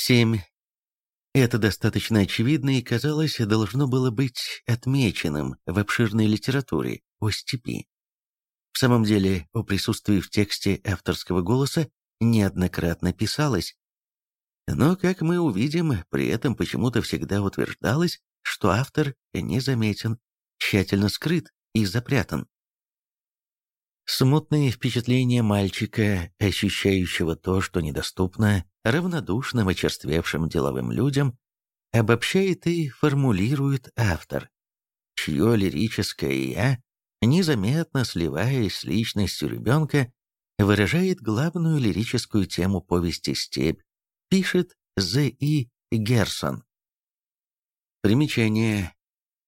7. Это достаточно очевидно и, казалось, должно было быть отмеченным в обширной литературе о степи. В самом деле, о присутствии в тексте авторского голоса неоднократно писалось. Но, как мы увидим, при этом почему-то всегда утверждалось, что автор незаметен, тщательно скрыт и запрятан. Смутные впечатления мальчика, ощущающего то, что недоступно равнодушным, очерствевшим деловым людям, обобщает и формулирует автор, чье лирическое «я», незаметно сливаясь с личностью ребенка, выражает главную лирическую тему повести «Степь», пишет З. И. Герсон. Примечание.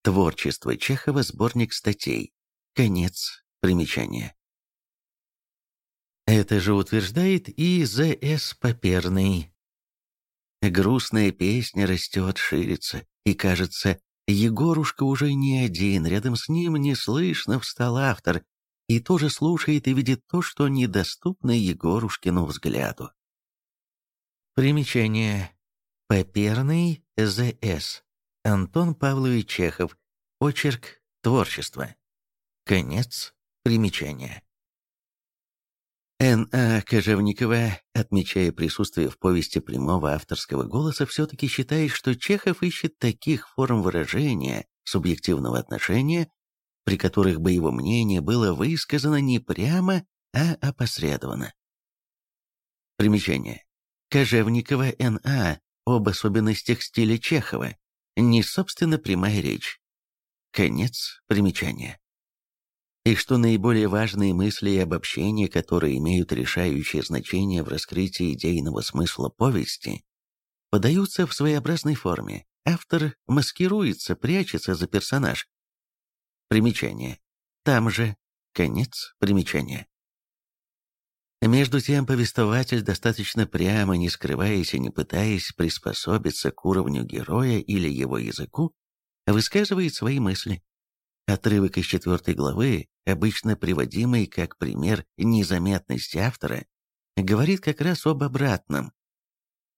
Творчество Чехова, сборник статей. Конец примечания. Это же утверждает и З.С. Поперный. Грустная песня растет, ширится, и, кажется, Егорушка уже не один, рядом с ним неслышно встал автор, и тоже слушает и видит то, что недоступно Егорушкину взгляду. Примечание. Поперный З.С. Антон Павлович Чехов. Очерк творчества. Конец примечания. Н.А. Кожевникова, отмечая присутствие в повести прямого авторского голоса, все-таки считает, что Чехов ищет таких форм выражения субъективного отношения, при которых бы его мнение было высказано не прямо, а опосредованно. Примечание. Кожевникова Н.А. об особенностях стиля Чехова. Не собственно прямая речь. Конец примечания и что наиболее важные мысли и обобщения, которые имеют решающее значение в раскрытии идейного смысла повести, подаются в своеобразной форме. Автор маскируется, прячется за персонаж. Примечание. Там же конец примечания. Между тем, повествователь достаточно прямо, не скрываясь и не пытаясь приспособиться к уровню героя или его языку, высказывает свои мысли. Отрывок из четвертой главы, обычно приводимый как пример незаметности автора, говорит как раз об обратном.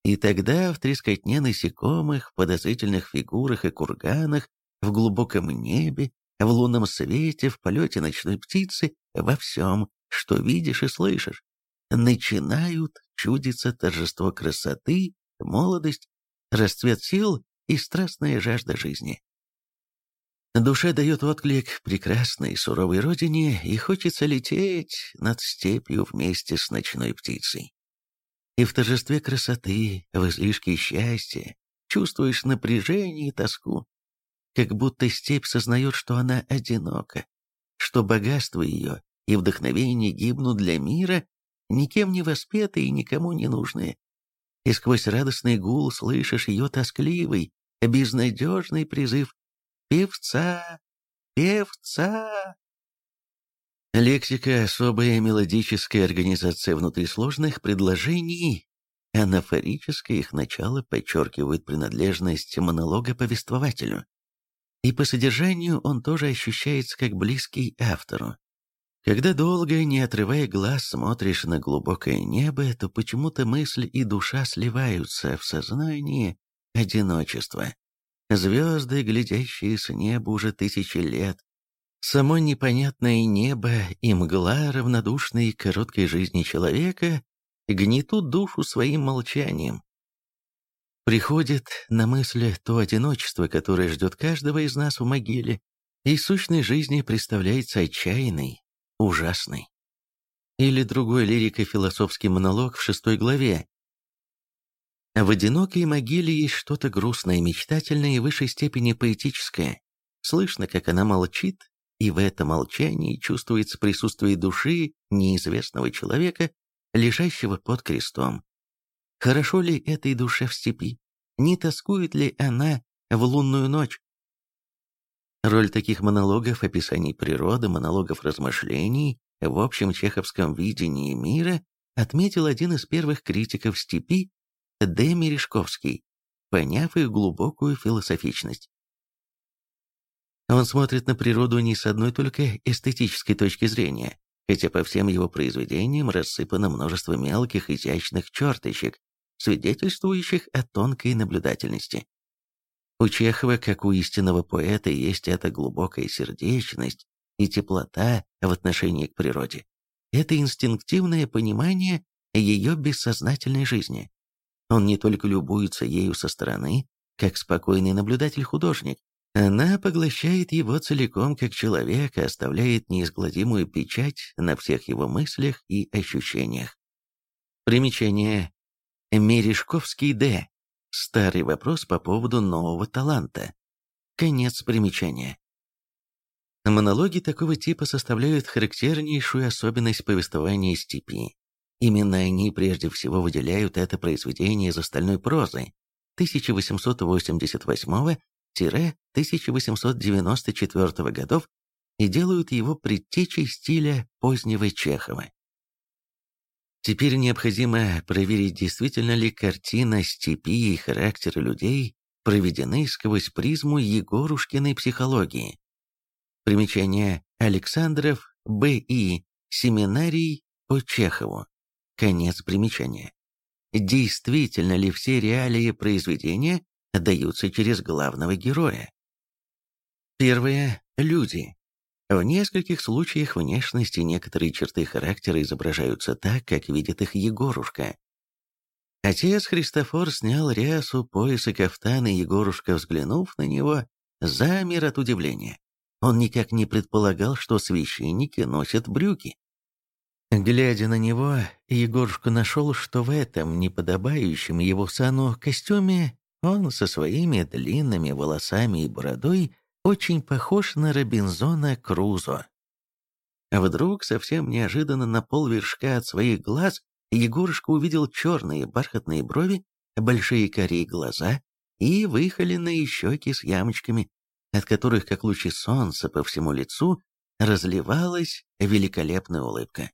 И тогда в трескотне насекомых, подозрительных фигурах и курганах, в глубоком небе, в лунном свете, в полете ночной птицы, во всем, что видишь и слышишь, начинают чудиться торжество красоты, молодость, расцвет сил и страстная жажда жизни. Душа дает отклик прекрасной суровой родине, и хочется лететь над степью вместе с ночной птицей. И в торжестве красоты, в излишке счастья, чувствуешь напряжение и тоску, как будто степь сознает, что она одинока, что богатство ее и вдохновение гибнут для мира, никем не воспетые и никому не нужные. И сквозь радостный гул слышишь ее тоскливый, безнадежный призыв Певца! Певца!» Лексика – особая мелодическая организация внутри сложных предложений. Анафорическое их начало подчеркивает принадлежность монолога повествователю. И по содержанию он тоже ощущается как близкий автору. Когда долго, не отрывая глаз, смотришь на глубокое небо, то почему-то мысль и душа сливаются в сознании одиночества. Звезды, глядящие с неба уже тысячи лет, само непонятное небо и мгла, равнодушной короткой жизни человека, гнетут душу своим молчанием. Приходит на мысль то одиночество, которое ждет каждого из нас в могиле, и сущной жизни представляется отчаянной, ужасной. Или другой лирико-философский монолог в шестой главе, в одинокой могиле есть что-то грустное, мечтательное и в высшей степени поэтическое. Слышно, как она молчит, и в этом молчании чувствуется присутствие души неизвестного человека, лежащего под крестом. Хорошо ли этой душе в степи? Не тоскует ли она в лунную ночь? Роль таких монологов, описаний природы, монологов размышлений в общем чеховском видении мира отметил один из первых критиков степи Д. Мережковский, поняв их глубокую философичность. Он смотрит на природу не с одной только эстетической точки зрения, хотя по всем его произведениям рассыпано множество мелких изящных черточек, свидетельствующих о тонкой наблюдательности. У Чехова, как у истинного поэта, есть эта глубокая сердечность и теплота в отношении к природе. Это инстинктивное понимание ее бессознательной жизни. Он не только любуется ею со стороны, как спокойный наблюдатель-художник, она поглощает его целиком как человека, оставляет неизгладимую печать на всех его мыслях и ощущениях. Примечание. Мережковский Д. Старый вопрос по поводу нового таланта. Конец примечания. Монологи такого типа составляют характернейшую особенность повествования степи. Именно они прежде всего выделяют это произведение из остальной прозы 1888-1894 годов и делают его предтечей стиля позднего Чехова. Теперь необходимо проверить, действительно ли картина степи и характера людей проведены сквозь призму Егорушкиной психологии. Примечание Александров Б.И. Семинарий по Чехову. Конец примечания. Действительно ли все реалии произведения даются через главного героя? Первое. Люди. В нескольких случаях внешности некоторые черты характера изображаются так, как видит их Егорушка. Отец Христофор снял рясу, пояс и кафтан, и Егорушка, взглянув на него, замер от удивления. Он никак не предполагал, что священники носят брюки. Глядя на него, Егорушка нашел, что в этом неподобающем его сану костюме он со своими длинными волосами и бородой очень похож на Робинзона Крузо. Вдруг, совсем неожиданно на полвершка от своих глаз, Егорушка увидел черные бархатные брови, большие кори глаза и выхоленные щеки с ямочками, от которых, как лучи солнца по всему лицу, разливалась великолепная улыбка.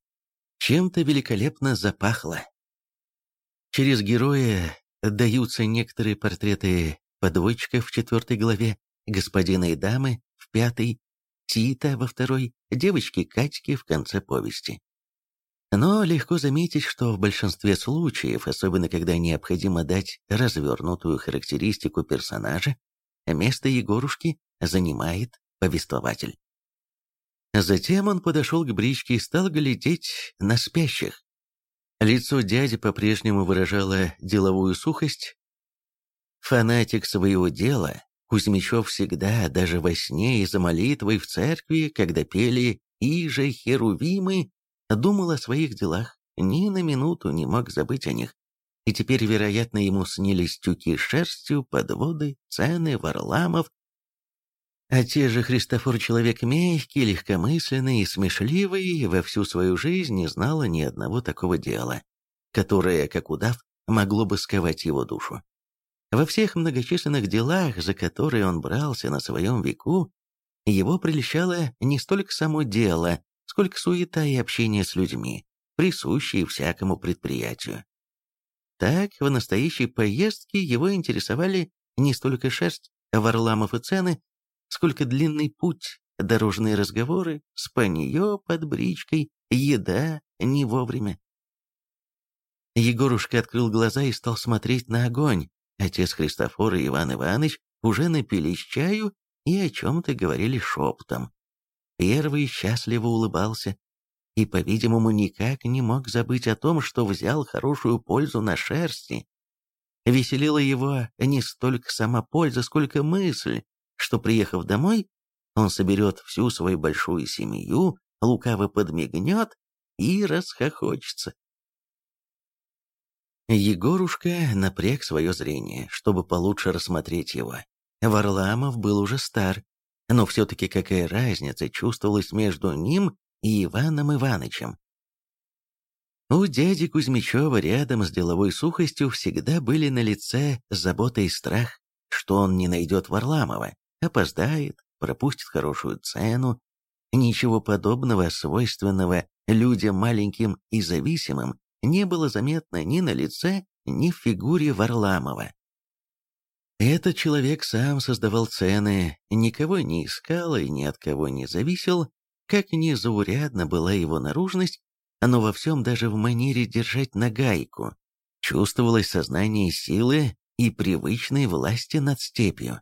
Чем-то великолепно запахло. Через героя даются некоторые портреты подводчиков в четвертой главе, господина и дамы в пятой, Тита во второй, девочки Катьки в конце повести. Но легко заметить, что в большинстве случаев, особенно когда необходимо дать развернутую характеристику персонажа, место Егорушки занимает повествователь. Затем он подошел к бричке и стал глядеть на спящих. Лицо дяди по-прежнему выражало деловую сухость. Фанатик своего дела, Кузьмичев всегда, даже во сне и за молитвой в церкви, когда пели «Иже Херувимы», думал о своих делах, ни на минуту не мог забыть о них. И теперь, вероятно, ему снились тюки с шерстью, подводы, цены, Варламов. А те же Христофор человек мягкий, легкомысленный и смешливый, во всю свою жизнь не знала ни одного такого дела, которое, как удав, могло бы сковать его душу. Во всех многочисленных делах, за которые он брался на своем веку, его прельщало не столько само дело, сколько суета и общение с людьми, присущие всякому предприятию. Так, в настоящей поездке его интересовали не столько шерсть, Варламов и цены, сколько длинный путь, дорожные разговоры, спанье под бричкой, еда не вовремя. Егорушка открыл глаза и стал смотреть на огонь, Отец Христофор и Иван Иванович уже напились чаю и о чем-то говорили шепотом. Первый счастливо улыбался и, по-видимому, никак не мог забыть о том, что взял хорошую пользу на шерсти. Веселила его не столько сама польза, сколько мысль, что, приехав домой, он соберет всю свою большую семью, лукаво подмигнет и расхохочется. Егорушка напряг свое зрение, чтобы получше рассмотреть его. Варламов был уже стар, но все-таки какая разница чувствовалась между ним и Иваном Иванычем. У дяди Кузьмичева рядом с деловой сухостью всегда были на лице забота и страх, что он не найдет Варламова, опоздает, пропустит хорошую цену. Ничего подобного, свойственного людям маленьким и зависимым, не было заметно ни на лице, ни в фигуре Варламова. Этот человек сам создавал цены, никого не искал и ни от кого не зависел, как ни заурядна была его наружность, но во всем даже в манере держать нагайку, чувствовалось сознание силы и привычной власти над степью.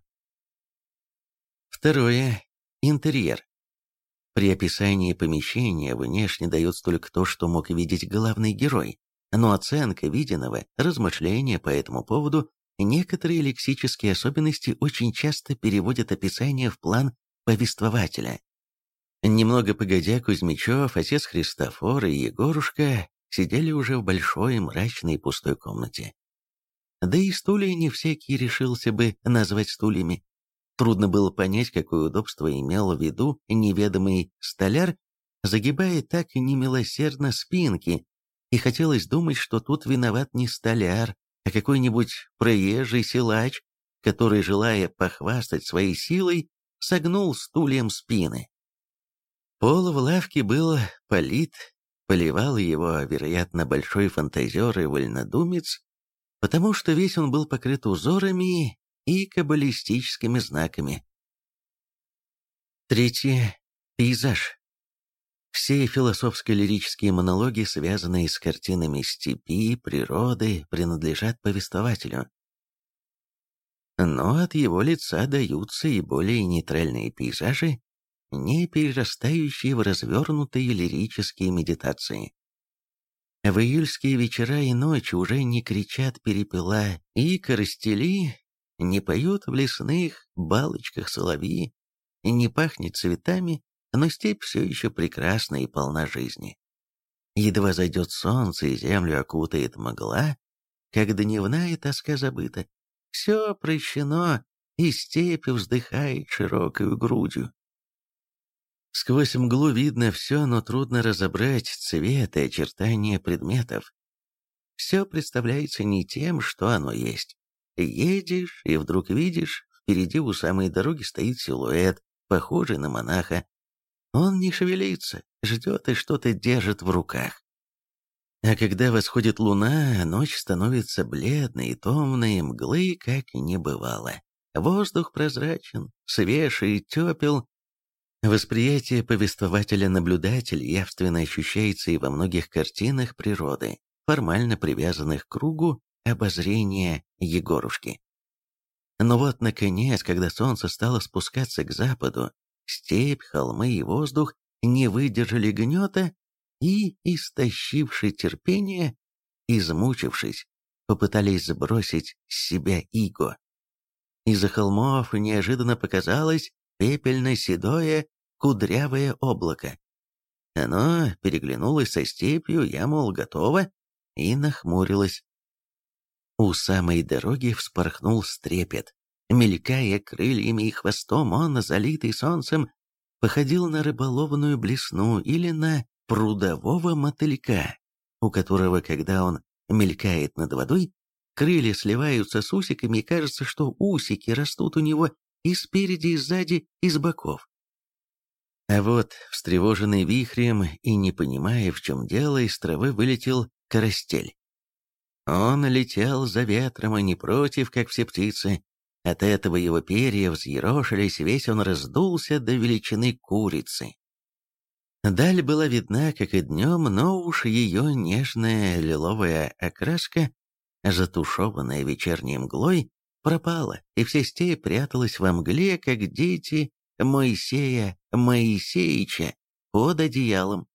Второе. Интерьер. При описании помещения внешне дается только то, что мог видеть главный герой, но оценка виденного, размышления по этому поводу, некоторые лексические особенности очень часто переводят описание в план повествователя. Немного погодя, Кузьмичев, отец Христофор и Егорушка сидели уже в большой мрачной пустой комнате. Да и стулья не всякий решился бы назвать стульями. Трудно было понять, какое удобство имел в виду неведомый столяр, загибая так немилосердно спинки, и хотелось думать, что тут виноват не столяр, а какой-нибудь проезжий силач, который, желая похвастать своей силой, согнул стульям спины. Пол в лавке был полит, поливал его, вероятно, большой фантазер и вольнодумец, потому что весь он был покрыт узорами и каббалистическими знаками. Третье. Пейзаж. Все философско-лирические монологи, связанные с картинами степи, природы, принадлежат повествователю. Но от его лица даются и более нейтральные пейзажи, не перерастающие в развернутые лирические медитации. В июльские вечера и ночи уже не кричат перепела и коростели, не поют в лесных балочках соловьи, не пахнет цветами, но степь все еще прекрасна и полна жизни. Едва зайдет солнце и землю окутает мгла, как дневная тоска забыта. Все прощено, и степь вздыхает широкой грудью. Сквозь мглу видно все, но трудно разобрать цвет и очертания предметов. Все представляется не тем, что оно есть. Едешь, и вдруг видишь, впереди у самой дороги стоит силуэт, похожий на монаха. Он не шевелится, ждет и что-то держит в руках. А когда восходит луна, ночь становится бледной и томной, мглы как не бывало. Воздух прозрачен, свеж и тепел, Восприятие повествователя-наблюдателя явственно ощущается и во многих картинах природы, формально привязанных к кругу обозрения Егорушки. Но вот, наконец, когда солнце стало спускаться к западу, степь, холмы и воздух не выдержали гнета и, истощивши терпение, измучившись, попытались сбросить с себя иго. Из-за холмов неожиданно показалось пепельно-седое кудрявое облако. Оно переглянулось со степью, я, мол, готово, и нахмурилось. У самой дороги вспорхнул стрепет. Мелькая крыльями и хвостом, он, залитый солнцем, походил на рыболовную блесну или на прудового мотылька, у которого, когда он мелькает над водой, крылья сливаются с усиками, и кажется, что усики растут у него и спереди, и сзади, и с боков. А вот, встревоженный вихрем и не понимая, в чем дело, из травы вылетел карастель. Он летел за ветром, а не против, как все птицы. От этого его перья взъерошились, весь он раздулся до величины курицы. Даль была видна, как и днем, но уж ее нежная лиловая окраска, затушеванная вечерней мглой, пропала, и вся степь пряталась во мгле, как дети Моисея Моисеича под одеялом.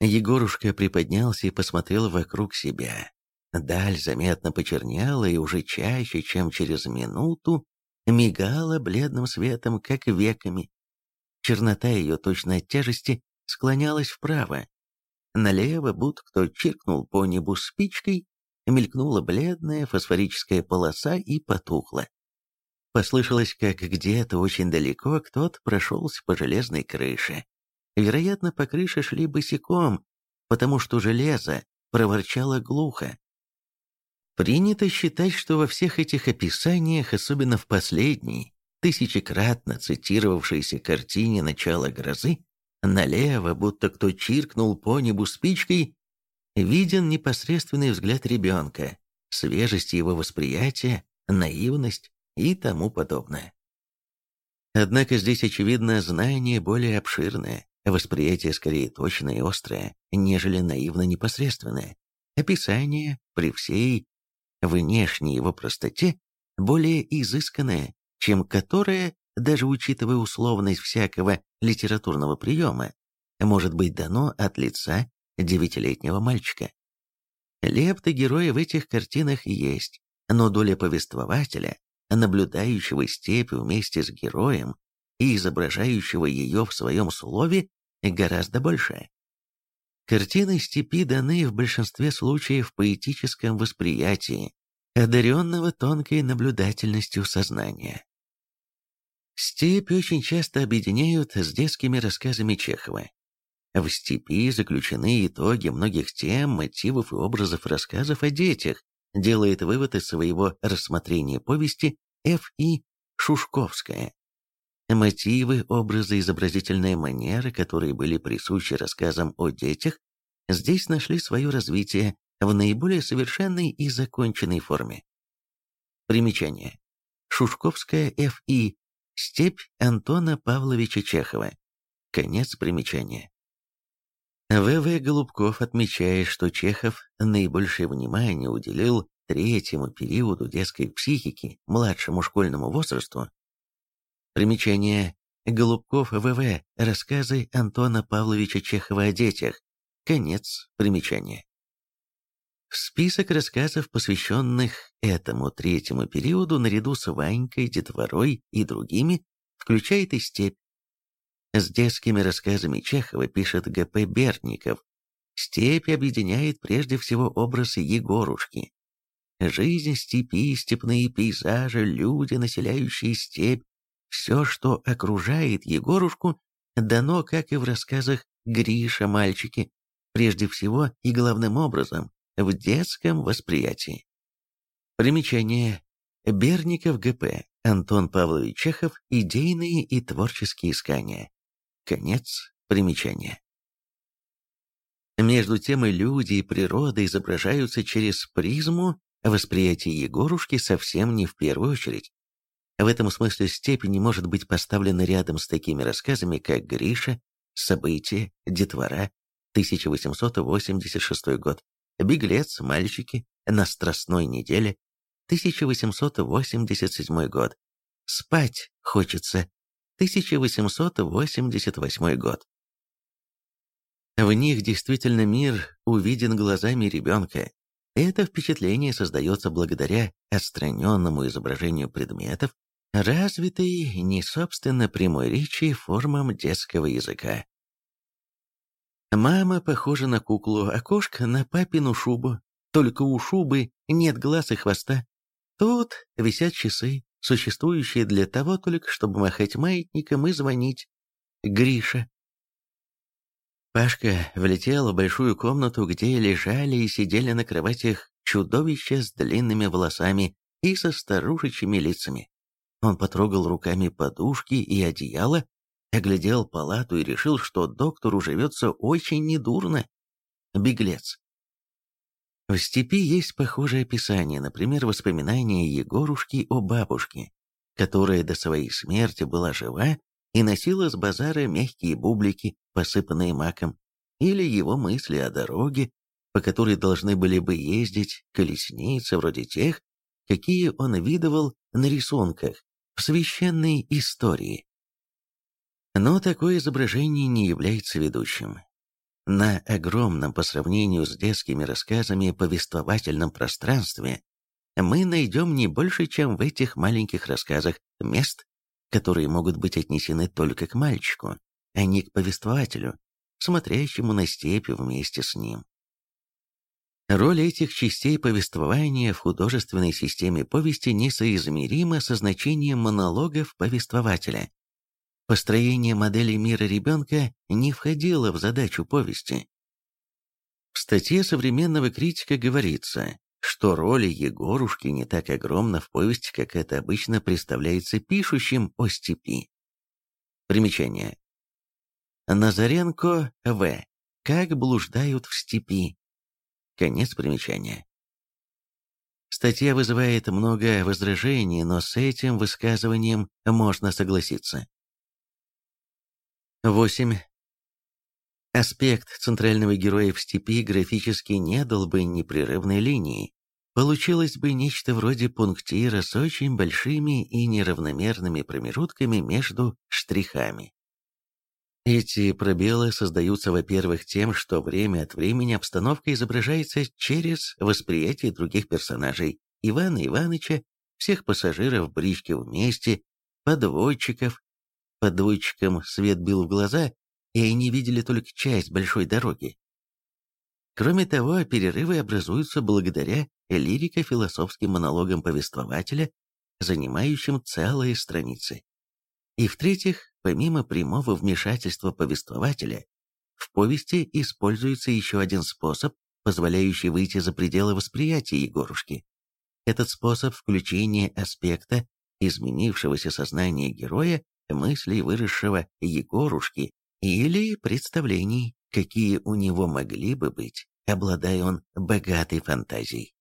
Егорушка приподнялся и посмотрел вокруг себя. Даль заметно почернела и уже чаще, чем через минуту, мигала бледным светом, как веками. Чернота ее точно от тяжести склонялась вправо. Налево, будто кто чиркнул по небу спичкой, мелькнула бледная фосфорическая полоса и потухла. Послышалось, как где-то очень далеко кто-то прошелся по железной крыше. Вероятно, по крыше шли босиком, потому что железо проворчало глухо. Принято считать, что во всех этих описаниях, особенно в последней, тысячекратно цитировавшейся картине «Начало грозы», налево, будто кто чиркнул по небу спичкой, виден непосредственный взгляд ребенка, свежесть его восприятия, наивность, и тому подобное. Однако здесь, очевидно, знание более обширное, восприятие скорее точное и острое, нежели наивно-непосредственное. описание при всей внешней его простоте более изысканное, чем которое, даже учитывая условность всякого литературного приема, может быть дано от лица девятилетнего мальчика. Лепты героя в этих картинах есть, но доля повествователя, наблюдающего степь вместе с героем и изображающего ее в своем слове, гораздо большая. Картины степи даны в большинстве случаев в поэтическом восприятии, одаренного тонкой наблюдательностью сознания. Степь очень часто объединяют с детскими рассказами Чехова. В «Степи» заключены итоги многих тем, мотивов и образов рассказов о детях, делает вывод из своего рассмотрения повести Ф. И. Шушковская. Мотивы, образы, изобразительная манера, которые были присущи рассказам о детях, здесь нашли свое развитие в наиболее совершенной и законченной форме. Примечание. Шушковская Ф.И. Степь Антона Павловича Чехова. Конец примечания. В.В. Голубков отмечает, что Чехов наибольшее внимание уделил третьему периоду детской психики, младшему школьному возрасту. Примечание. Голубков В.В. Рассказы Антона Павловича Чехова о детях. Конец примечания. В список рассказов, посвященных этому третьему периоду, наряду с Ванькой, Детворой и другими, включает и «Степь», с детскими рассказами Чехова пишет Г.П. Берников. Степь объединяет прежде всего образы Егорушки. Жизнь степи, степные пейзажи, люди, населяющие степь, все, что окружает Егорушку, дано, как и в рассказах Гриша «Мальчики», прежде всего и главным образом в детском восприятии. Примечание. Берников Г.П. Антон Павлович Чехов. Идейные и творческие искания. Конец примечания. Между тем и люди, и природа изображаются через призму восприятия Егорушки совсем не в первую очередь. В этом смысле степень не может быть поставлена рядом с такими рассказами, как «Гриша», «События», «Детвора», 1886 год, «Беглец», «Мальчики», «На страстной неделе», 1887 год, «Спать хочется», 1888 год. В них действительно мир увиден глазами ребенка. Это впечатление создается благодаря отстраненному изображению предметов, развитой не собственно прямой речи формам детского языка. Мама похожа на куклу, а кошка на папину шубу. Только у шубы нет глаз и хвоста. Тут висят часы, существующие для того только, чтобы махать маятником и звонить. Гриша. Пашка влетел в большую комнату, где лежали и сидели на кроватях чудовища с длинными волосами и со старушечьими лицами. Он потрогал руками подушки и одеяло, оглядел палату и решил, что доктору живется очень недурно. Беглец. В степи есть похожее описание, например, воспоминания Егорушки о бабушке, которая до своей смерти была жива и носила с базара мягкие бублики, посыпанные маком, или его мысли о дороге, по которой должны были бы ездить колесницы вроде тех, какие он видывал на рисунках в священной истории. Но такое изображение не является ведущим на огромном по сравнению с детскими рассказами повествовательном пространстве, мы найдем не больше, чем в этих маленьких рассказах, мест, которые могут быть отнесены только к мальчику, а не к повествователю, смотрящему на степь вместе с ним. Роль этих частей повествования в художественной системе повести несоизмерима со значением монологов повествователя. Построение модели мира ребенка не входило в задачу повести. В статье современного критика говорится, что роль Егорушки не так огромна в повести, как это обычно представляется пишущим о степи. Примечание. Назаренко В. Как блуждают в степи. Конец примечания. Статья вызывает много возражений, но с этим высказыванием можно согласиться. 8. Аспект центрального героя в степи графически не дал бы непрерывной линии. Получилось бы нечто вроде пунктира с очень большими и неравномерными промежутками между штрихами. Эти пробелы создаются, во-первых, тем, что время от времени обстановка изображается через восприятие других персонажей Ивана Ивановича, всех пассажиров брички вместе, подводчиков. Подводчикам свет бил в глаза, и они видели только часть большой дороги. Кроме того, перерывы образуются благодаря лирико-философским монологам повествователя, занимающим целые страницы. И в-третьих, помимо прямого вмешательства повествователя, в повести используется еще один способ, позволяющий выйти за пределы восприятия Егорушки. Этот способ включения аспекта изменившегося сознания героя, мыслей выросшего Егорушки или представлений, какие у него могли бы быть, обладая он богатой фантазией.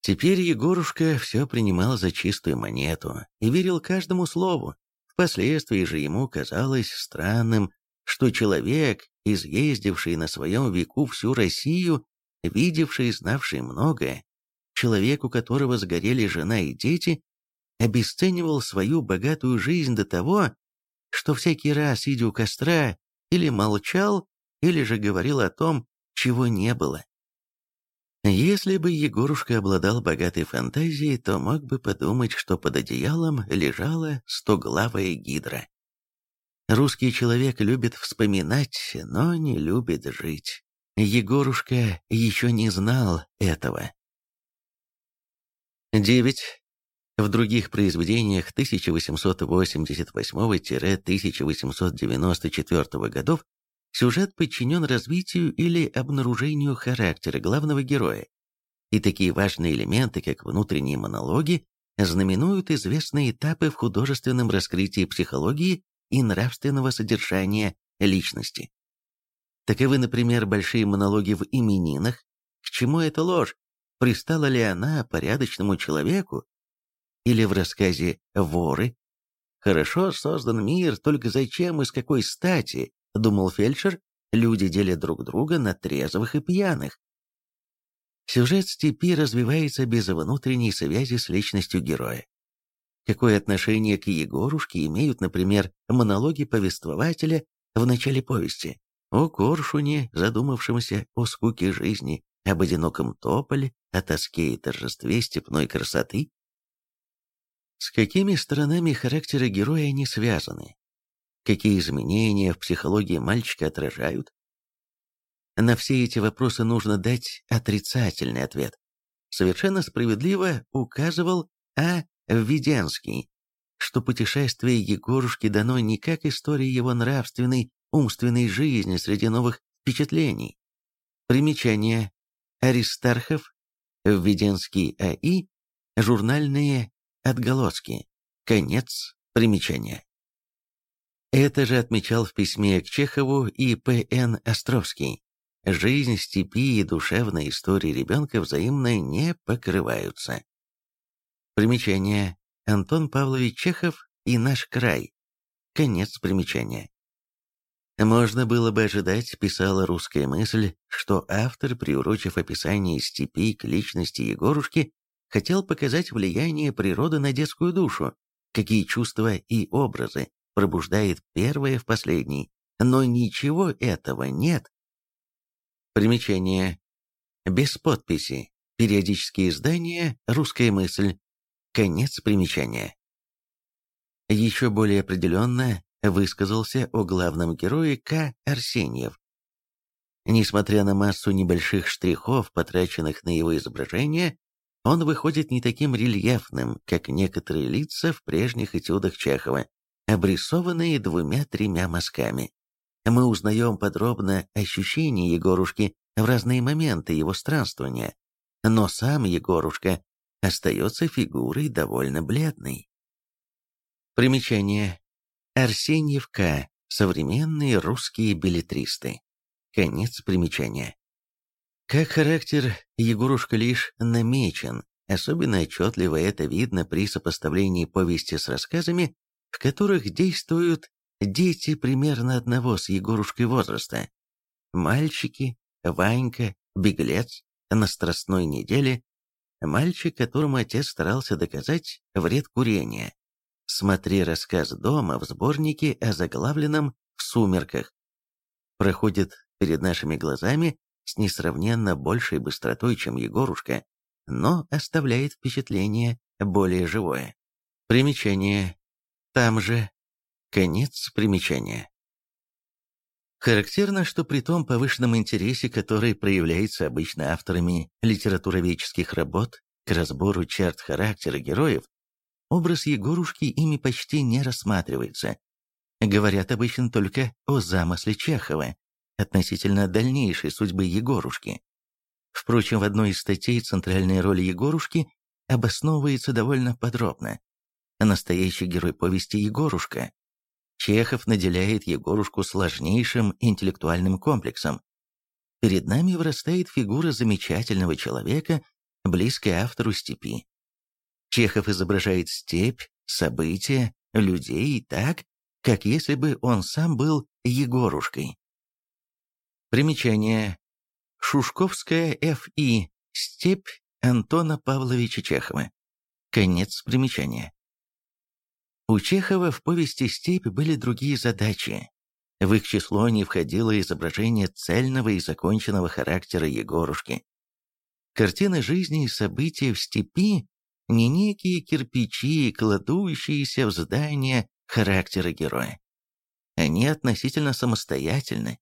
Теперь Егорушка все принимал за чистую монету и верил каждому слову. Впоследствии же ему казалось странным, что человек, изъездивший на своем веку всю Россию, видевший и знавший многое, человек, у которого сгорели жена и дети, обесценивал свою богатую жизнь до того, что всякий раз, сидя у костра, или молчал, или же говорил о том, чего не было. Если бы Егорушка обладал богатой фантазией, то мог бы подумать, что под одеялом лежала стоглавая гидра. Русский человек любит вспоминать, но не любит жить. Егорушка еще не знал этого. 9. В других произведениях 1888-1894 годов сюжет подчинен развитию или обнаружению характера главного героя, и такие важные элементы, как внутренние монологи, знаменуют известные этапы в художественном раскрытии психологии и нравственного содержания личности. Таковы, например, большие монологи в именинах «К чему эта ложь? Пристала ли она порядочному человеку?» Или в рассказе «Воры». «Хорошо создан мир, только зачем и с какой стати?» — думал фельдшер, люди делят друг друга на трезвых и пьяных. Сюжет степи развивается без внутренней связи с личностью героя. Какое отношение к Егорушке имеют, например, монологи повествователя в начале повести? О коршуне, задумавшемся о скуке жизни, об одиноком тополе, о тоске и торжестве степной красоты, с какими сторонами характера героя они связаны? Какие изменения в психологии мальчика отражают? На все эти вопросы нужно дать отрицательный ответ. Совершенно справедливо указывал А. Введенский, что путешествие Егорушки дано не как история его нравственной, умственной жизни среди новых впечатлений. Примечание. Аристархов, Введенский А.И., журнальные Отголоски. Конец примечания. Это же отмечал в письме к Чехову и П.Н. Островский. Жизнь степи и душевная история ребенка взаимно не покрываются. Примечание. Антон Павлович Чехов и «Наш край». Конец примечания. Можно было бы ожидать, писала русская мысль, что автор, приурочив описание степи к личности Егорушки, хотел показать влияние природы на детскую душу, какие чувства и образы пробуждает первое в последней, но ничего этого нет. Примечание. Без подписи. Периодические издания «Русская мысль». Конец примечания. Еще более определенно высказался о главном герое К. Арсеньев. Несмотря на массу небольших штрихов, потраченных на его изображение, он выходит не таким рельефным, как некоторые лица в прежних этюдах Чехова, обрисованные двумя-тремя мазками. Мы узнаем подробно ощущения Егорушки в разные моменты его странствования, но сам Егорушка остается фигурой довольно бледной. Примечание. Арсеньев. Современные русские билетристы. Конец примечания. Как характер Егорушка лишь намечен, особенно отчетливо это видно при сопоставлении повести с рассказами, в которых действуют дети примерно одного с Егорушкой возраста. Мальчики, Ванька, беглец, на страстной неделе, мальчик, которому отец старался доказать вред курения. Смотри рассказ дома в сборнике о заглавленном «В сумерках». Проходит перед нашими глазами с несравненно большей быстротой, чем Егорушка, но оставляет впечатление более живое. Примечание. Там же. Конец примечания. Характерно, что при том повышенном интересе, который проявляется обычно авторами литературоведческих работ к разбору черт характера героев, образ Егорушки ими почти не рассматривается. Говорят обычно только о замысле Чехова относительно дальнейшей судьбы Егорушки. Впрочем, в одной из статей центральная роль Егорушки обосновывается довольно подробно. Настоящий герой повести Егорушка. Чехов наделяет Егорушку сложнейшим интеллектуальным комплексом. Перед нами вырастает фигура замечательного человека, близкой автору степи. Чехов изображает степь, события, людей так, как если бы он сам был Егорушкой. Примечание. Шушковская Ф.И. Степь Антона Павловича Чехова. Конец примечания. У Чехова в повести «Степь» были другие задачи. В их число не входило изображение цельного и законченного характера Егорушки. Картины жизни и события в степи не некие кирпичи, кладущиеся в здание характера героя. Они относительно самостоятельны.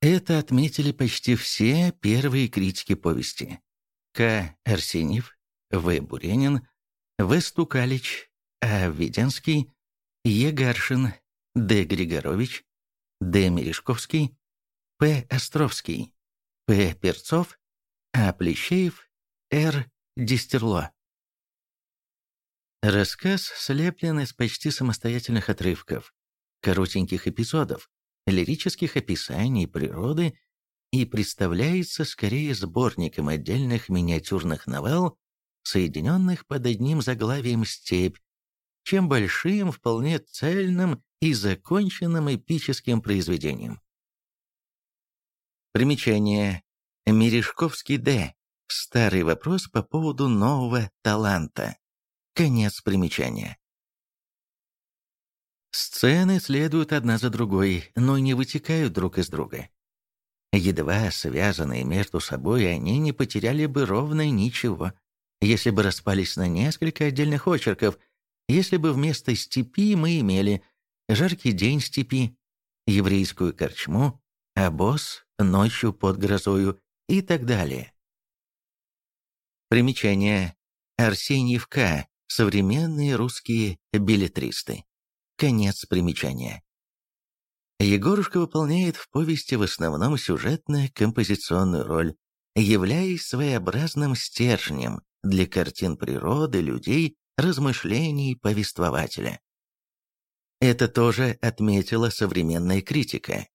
Это отметили почти все первые критики повести. К. Арсеньев, В. Буренин, В. Стукалич, А. Веденский, Е. Гаршин, Д. Григорович, Д. Мережковский, П. Островский, П. Перцов, А. Плещеев, Р. Дистерло. Рассказ слеплен из почти самостоятельных отрывков, коротеньких эпизодов, лирических описаний природы и представляется скорее сборником отдельных миниатюрных новелл, соединенных под одним заглавием «Степь», чем большим, вполне цельным и законченным эпическим произведением. Примечание. Мережковский Д. Старый вопрос по поводу нового таланта. Конец примечания. Сцены следуют одна за другой, но не вытекают друг из друга. Едва связанные между собой, они не потеряли бы ровно ничего, если бы распались на несколько отдельных очерков, если бы вместо степи мы имели жаркий день степи, еврейскую корчму, обоз ночью под грозою и так далее. Примечание. Арсеньев. Современные русские билетристы. Конец примечания. Егорушка выполняет в повести в основном сюжетно-композиционную роль, являясь своеобразным стержнем для картин природы, людей, размышлений повествователя. Это тоже отметила современная критика.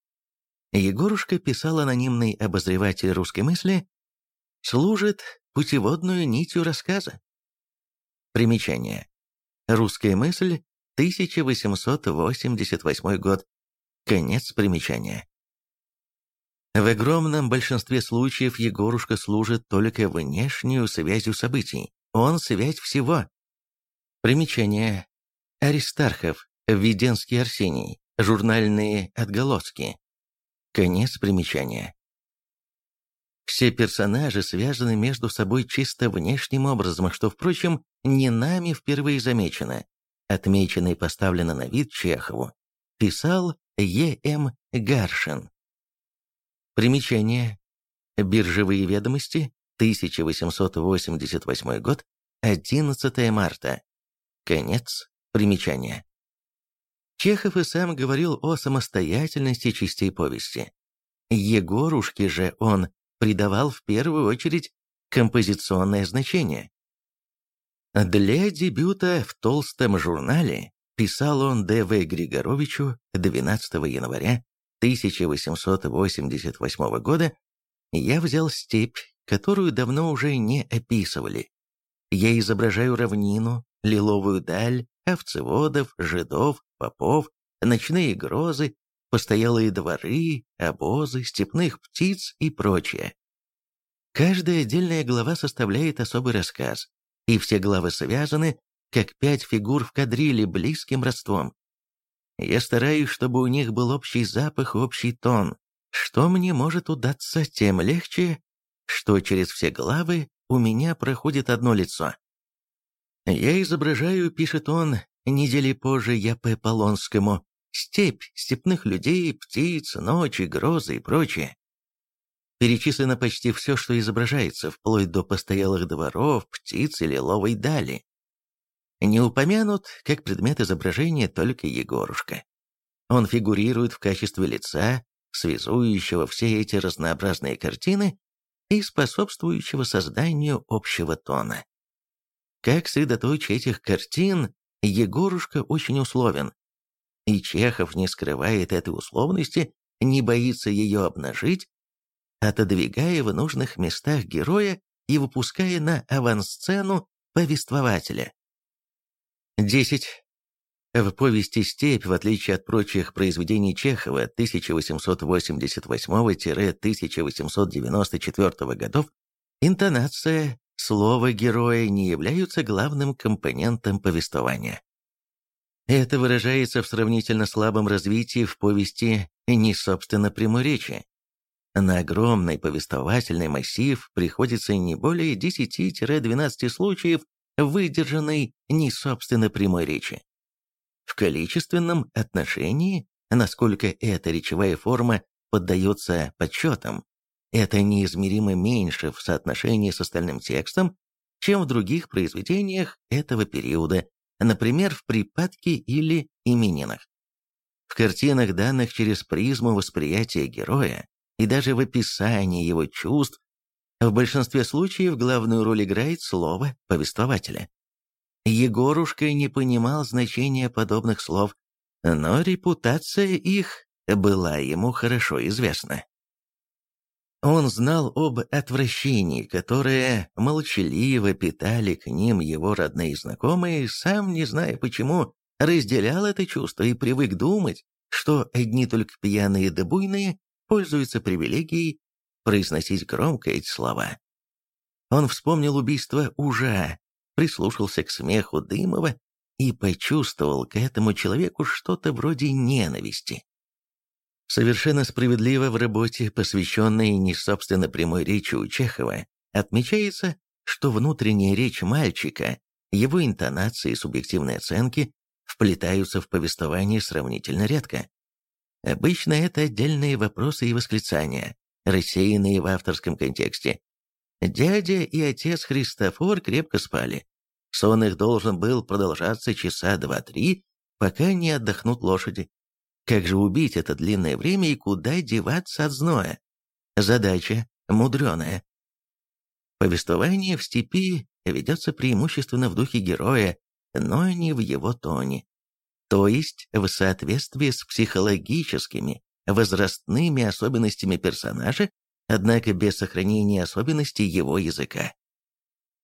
Егорушка писал анонимный обозреватель русской мысли, служит путеводную нитью рассказа. Примечание. Русская мысль, 1888 год. Конец примечания. В огромном большинстве случаев Егорушка служит только внешнюю связью событий. Он связь всего. Примечание. Аристархов, Введенский Арсений, журнальные отголоски. Конец примечания. Все персонажи связаны между собой чисто внешним образом, что, впрочем, не нами впервые замечено. Отмечено и поставлено на вид Чехову. Писал Е.М. Гаршин. Примечание. Биржевые ведомости, 1888 год, 11 марта. Конец примечания. Чехов и сам говорил о самостоятельности частей повести. Егорушке же он придавал в первую очередь композиционное значение. Для дебюта в толстом журнале писал он Д.В. Григоровичу 12 января 1888 года «Я взял степь, которую давно уже не описывали. Я изображаю равнину, лиловую даль, овцеводов, жидов, попов, ночные грозы, постоялые дворы, обозы, степных птиц и прочее. Каждая отдельная глава составляет особый рассказ, и все главы связаны, как пять фигур в кадриле, близким родством. Я стараюсь, чтобы у них был общий запах, общий тон. Что мне может удаться, тем легче, что через все главы у меня проходит одно лицо. Я изображаю, пишет он, недели позже я по Полонскому, степь, степных людей, птиц, ночи, грозы и прочее. Перечислено почти все, что изображается, вплоть до постоялых дворов, птиц и лиловой дали. Не упомянут, как предмет изображения, только Егорушка. Он фигурирует в качестве лица, связующего все эти разнообразные картины и способствующего созданию общего тона. Как средоточие этих картин, Егорушка очень условен. И Чехов не скрывает этой условности, не боится ее обнажить, отодвигая в нужных местах героя и выпуская на авансцену повествователя. 10. В повести «Степь», в отличие от прочих произведений Чехова 1888-1894 годов, интонация, слово героя не являются главным компонентом повествования. Это выражается в сравнительно слабом развитии в повести не собственно прямой речи. На огромный повествовательный массив приходится не более 10-12 случаев выдержанной не собственно прямой речи. В количественном отношении, насколько эта речевая форма поддается подсчетам, это неизмеримо меньше в соотношении с остальным текстом, чем в других произведениях этого периода, например, в «Припадке» или «Именинах». В картинах, данных через призму восприятия героя, и даже в описании его чувств в большинстве случаев главную роль играет слово повествователя. Егорушка не понимал значения подобных слов, но репутация их была ему хорошо известна. Он знал об отвращении, которое молчаливо питали к ним его родные знакомые, сам, не зная почему, разделял это чувство и привык думать, что одни только пьяные да буйные пользуются привилегией произносить громко эти слова. Он вспомнил убийство Ужа, прислушался к смеху Дымова и почувствовал к этому человеку что-то вроде ненависти. Совершенно справедливо в работе, посвященной не собственно прямой речи у Чехова, отмечается, что внутренняя речь мальчика, его интонации и субъективные оценки вплетаются в повествование сравнительно редко. Обычно это отдельные вопросы и восклицания, рассеянные в авторском контексте. Дядя и отец Христофор крепко спали. Сон их должен был продолжаться часа два-три, пока не отдохнут лошади. Как же убить это длинное время и куда деваться от зноя? Задача мудреная. Повествование в степи ведется преимущественно в духе героя, но не в его тоне. То есть в соответствии с психологическими возрастными особенностями персонажа, однако без сохранения особенностей его языка.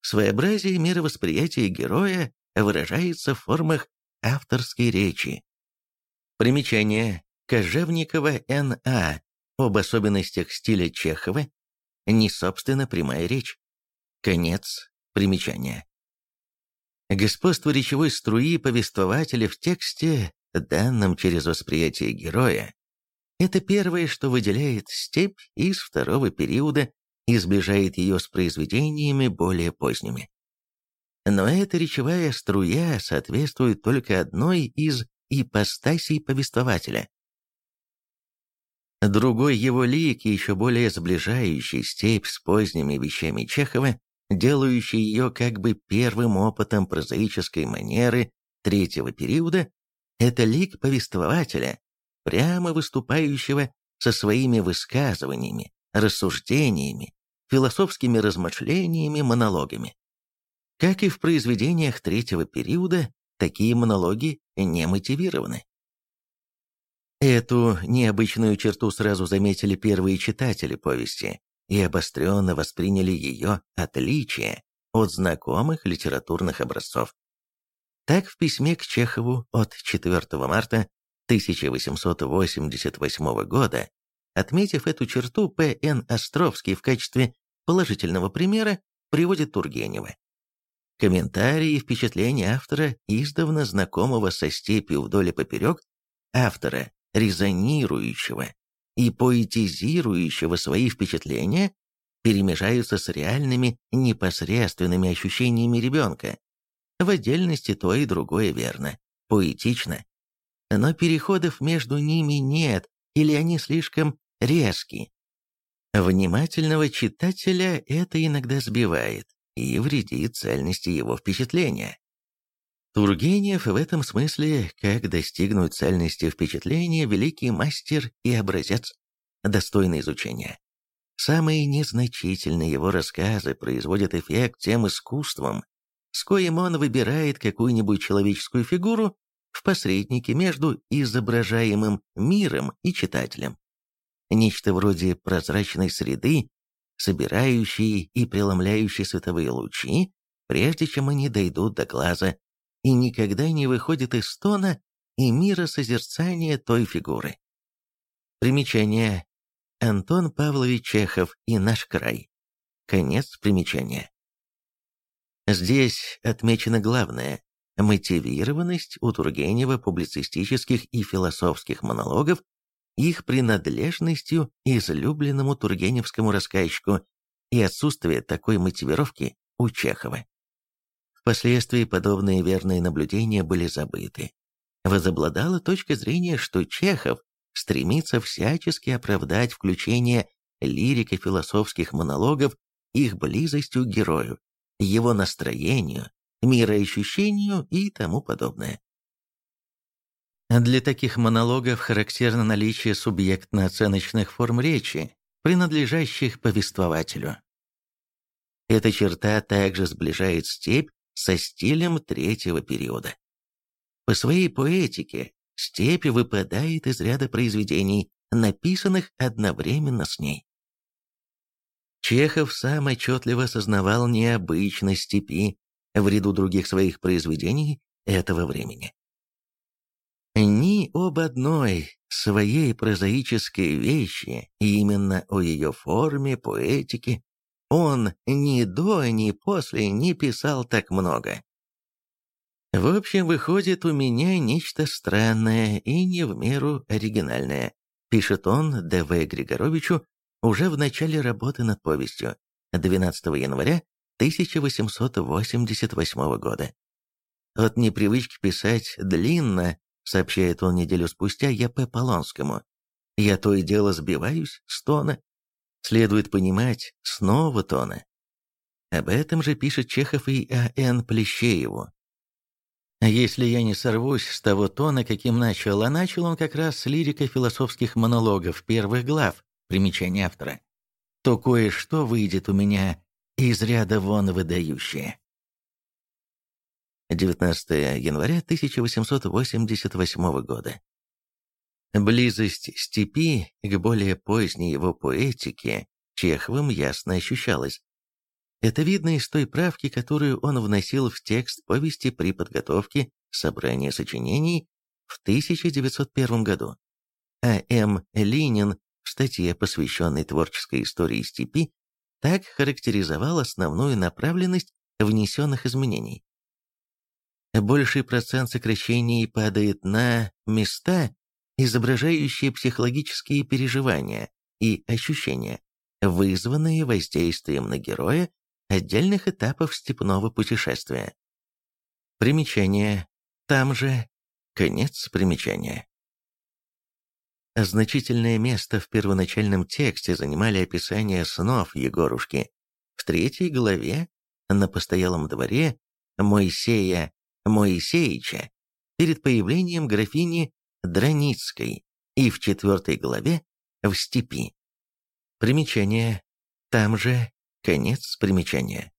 Своеобразие мировосприятия героя выражается в формах авторской речи. Примечание. Кожевникова Н.А. Об особенностях стиля Чехова. Не собственно прямая речь. Конец примечания. Господство речевой струи повествователя в тексте, данном через восприятие героя, это первое, что выделяет степь из второго периода и сближает ее с произведениями более поздними. Но эта речевая струя соответствует только одной из ипостасей повествователя. Другой его лик, еще более сближающий степь с поздними вещами Чехова, делающий ее как бы первым опытом прозаической манеры третьего периода, это лик повествователя, прямо выступающего со своими высказываниями, рассуждениями, философскими размышлениями, монологами. Как и в произведениях третьего периода, такие монологи не мотивированы. Эту необычную черту сразу заметили первые читатели повести и обостренно восприняли ее отличие от знакомых литературных образцов. Так в письме к Чехову от 4 марта 1888 года, отметив эту черту, П.Н. Островский в качестве положительного примера приводит Тургенева. Комментарии и впечатления автора, издавна знакомого со степью вдоль и поперек, автора, резонирующего и поэтизирующего свои впечатления, перемежаются с реальными непосредственными ощущениями ребенка. В отдельности то и другое верно, поэтично. Но переходов между ними нет, или они слишком резки. Внимательного читателя это иногда сбивает и вредит цельности его впечатления. Тургенев в этом смысле, как достигнуть цельности впечатления, великий мастер и образец, достойный изучения. Самые незначительные его рассказы производят эффект тем искусством, с коим он выбирает какую-нибудь человеческую фигуру в посреднике между изображаемым миром и читателем. Нечто вроде прозрачной среды, собирающей и преломляющей световые лучи, прежде чем они дойдут до глаза и никогда не выходит из стона и мира созерцания той фигуры. Примечание. Антон Павлович Чехов и наш край. Конец примечания. Здесь отмечено главное – мотивированность у Тургенева публицистических и философских монологов, их принадлежностью излюбленному тургеневскому рассказчику и отсутствие такой мотивировки у Чехова. Впоследствии подобные верные наблюдения были забыты. Возобладала точка зрения, что Чехов стремится всячески оправдать включение лирико-философских монологов их близостью к герою, его настроению, мироощущению и тому подобное. Для таких монологов характерно наличие субъектно-оценочных форм речи, принадлежащих повествователю. Эта черта также сближает степь со стилем третьего периода. По своей поэтике степь выпадает из ряда произведений, написанных одновременно с ней. Чехов сам отчетливо осознавал необычность степи в ряду других своих произведений этого времени. Ни об одной своей прозаической вещи, именно о ее форме, поэтике, он ни до, ни после не писал так много. В общем, выходит у меня нечто странное и не в меру оригинальное, пишет он Д.В. Григоровичу уже в начале работы над повестью 12 января 1888 года. От непривычки писать длинно, сообщает он неделю спустя Я.П. Полонскому, я то и дело сбиваюсь с тона следует понимать снова тона. Об этом же пишет Чехов и А.Н. Плещееву. Если я не сорвусь с того тона, каким начал, а начал он как раз с лирико-философских монологов первых глав, примечания автора, то кое-что выйдет у меня из ряда вон выдающее. 19 января 1888 года. Близость степи к более поздней его поэтике Чеховым ясно ощущалась. Это видно из той правки, которую он вносил в текст повести при подготовке собрания сочинений в 1901 году. А. М. Ленин в статье, посвященной творческой истории степи, так характеризовал основную направленность внесенных изменений. Больший процент сокращений падает на места, изображающие психологические переживания и ощущения, вызванные воздействием на героя отдельных этапов степного путешествия. Примечание. Там же конец примечания. Значительное место в первоначальном тексте занимали описания снов Егорушки. В третьей главе на постоялом дворе Моисея Моисеича перед появлением графини Драницкой и в четвертой главе «В степи». Примечание. Там же конец примечания.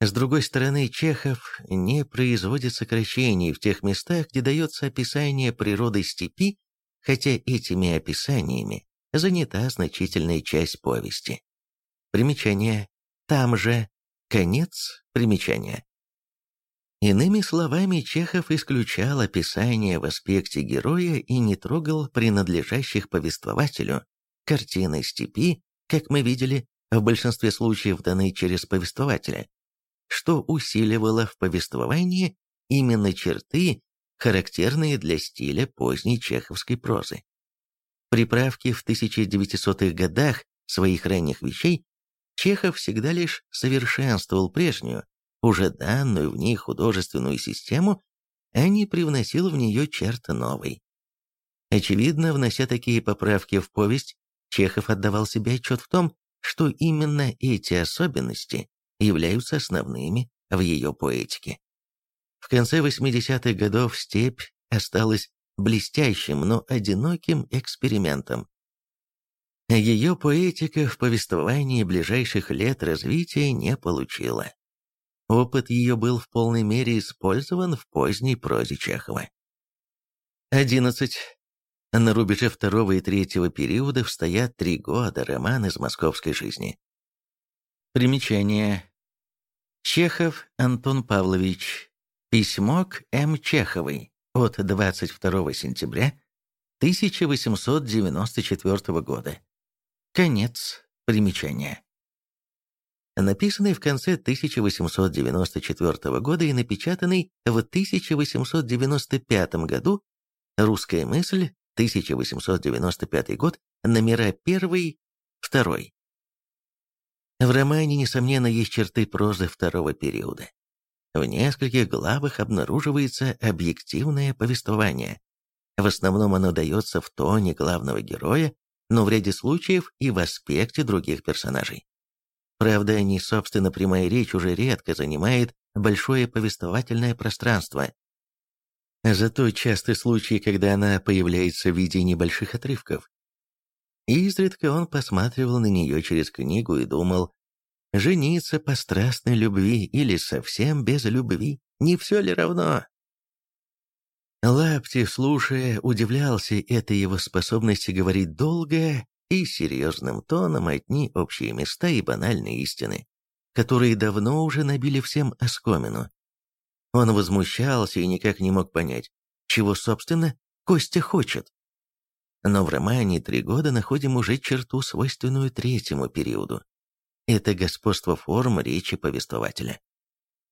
С другой стороны, Чехов не производит сокращений в тех местах, где дается описание природы степи, хотя этими описаниями занята значительная часть повести. Примечание. Там же конец примечания. Иными словами, Чехов исключал описание в аспекте героя и не трогал принадлежащих повествователю картины степи, как мы видели, в большинстве случаев даны через повествователя, что усиливало в повествовании именно черты, характерные для стиля поздней чеховской прозы. Приправки в 1900-х годах своих ранних вещей Чехов всегда лишь совершенствовал прежнюю, уже данную в ней художественную систему, а не привносил в нее черт новый. Очевидно, внося такие поправки в повесть, Чехов отдавал себе отчет в том, что именно эти особенности являются основными в ее поэтике. В конце 80-х годов «Степь» осталась блестящим, но одиноким экспериментом. Ее поэтика в повествовании ближайших лет развития не получила. Опыт ее был в полной мере использован в поздней прозе Чехова. 11. На рубеже второго и третьего периодов стоят три года роман из московской жизни. Примечание. Чехов Антон Павлович. Письмо к М. Чеховой от 22 сентября 1894 года. Конец примечания написанный в конце 1894 года и напечатанный в 1895 году «Русская мысль», 1895 год, номера 1, 2. В романе, несомненно, есть черты прозы второго периода. В нескольких главах обнаруживается объективное повествование. В основном оно дается в тоне главного героя, но в ряде случаев и в аспекте других персонажей. Правда, не собственно прямая речь уже редко занимает большое повествовательное пространство. Зато часты случаи, когда она появляется в виде небольших отрывков. Изредка он посматривал на нее через книгу и думал, жениться по страстной любви или совсем без любви, не все ли равно? Лаптев, слушая, удивлялся этой его способности говорить долго и серьезным тоном одни общие места и банальные истины, которые давно уже набили всем оскомину. Он возмущался и никак не мог понять, чего, собственно, Костя хочет. Но в романе «Три года» находим уже черту, свойственную третьему периоду. Это господство форм речи повествователя.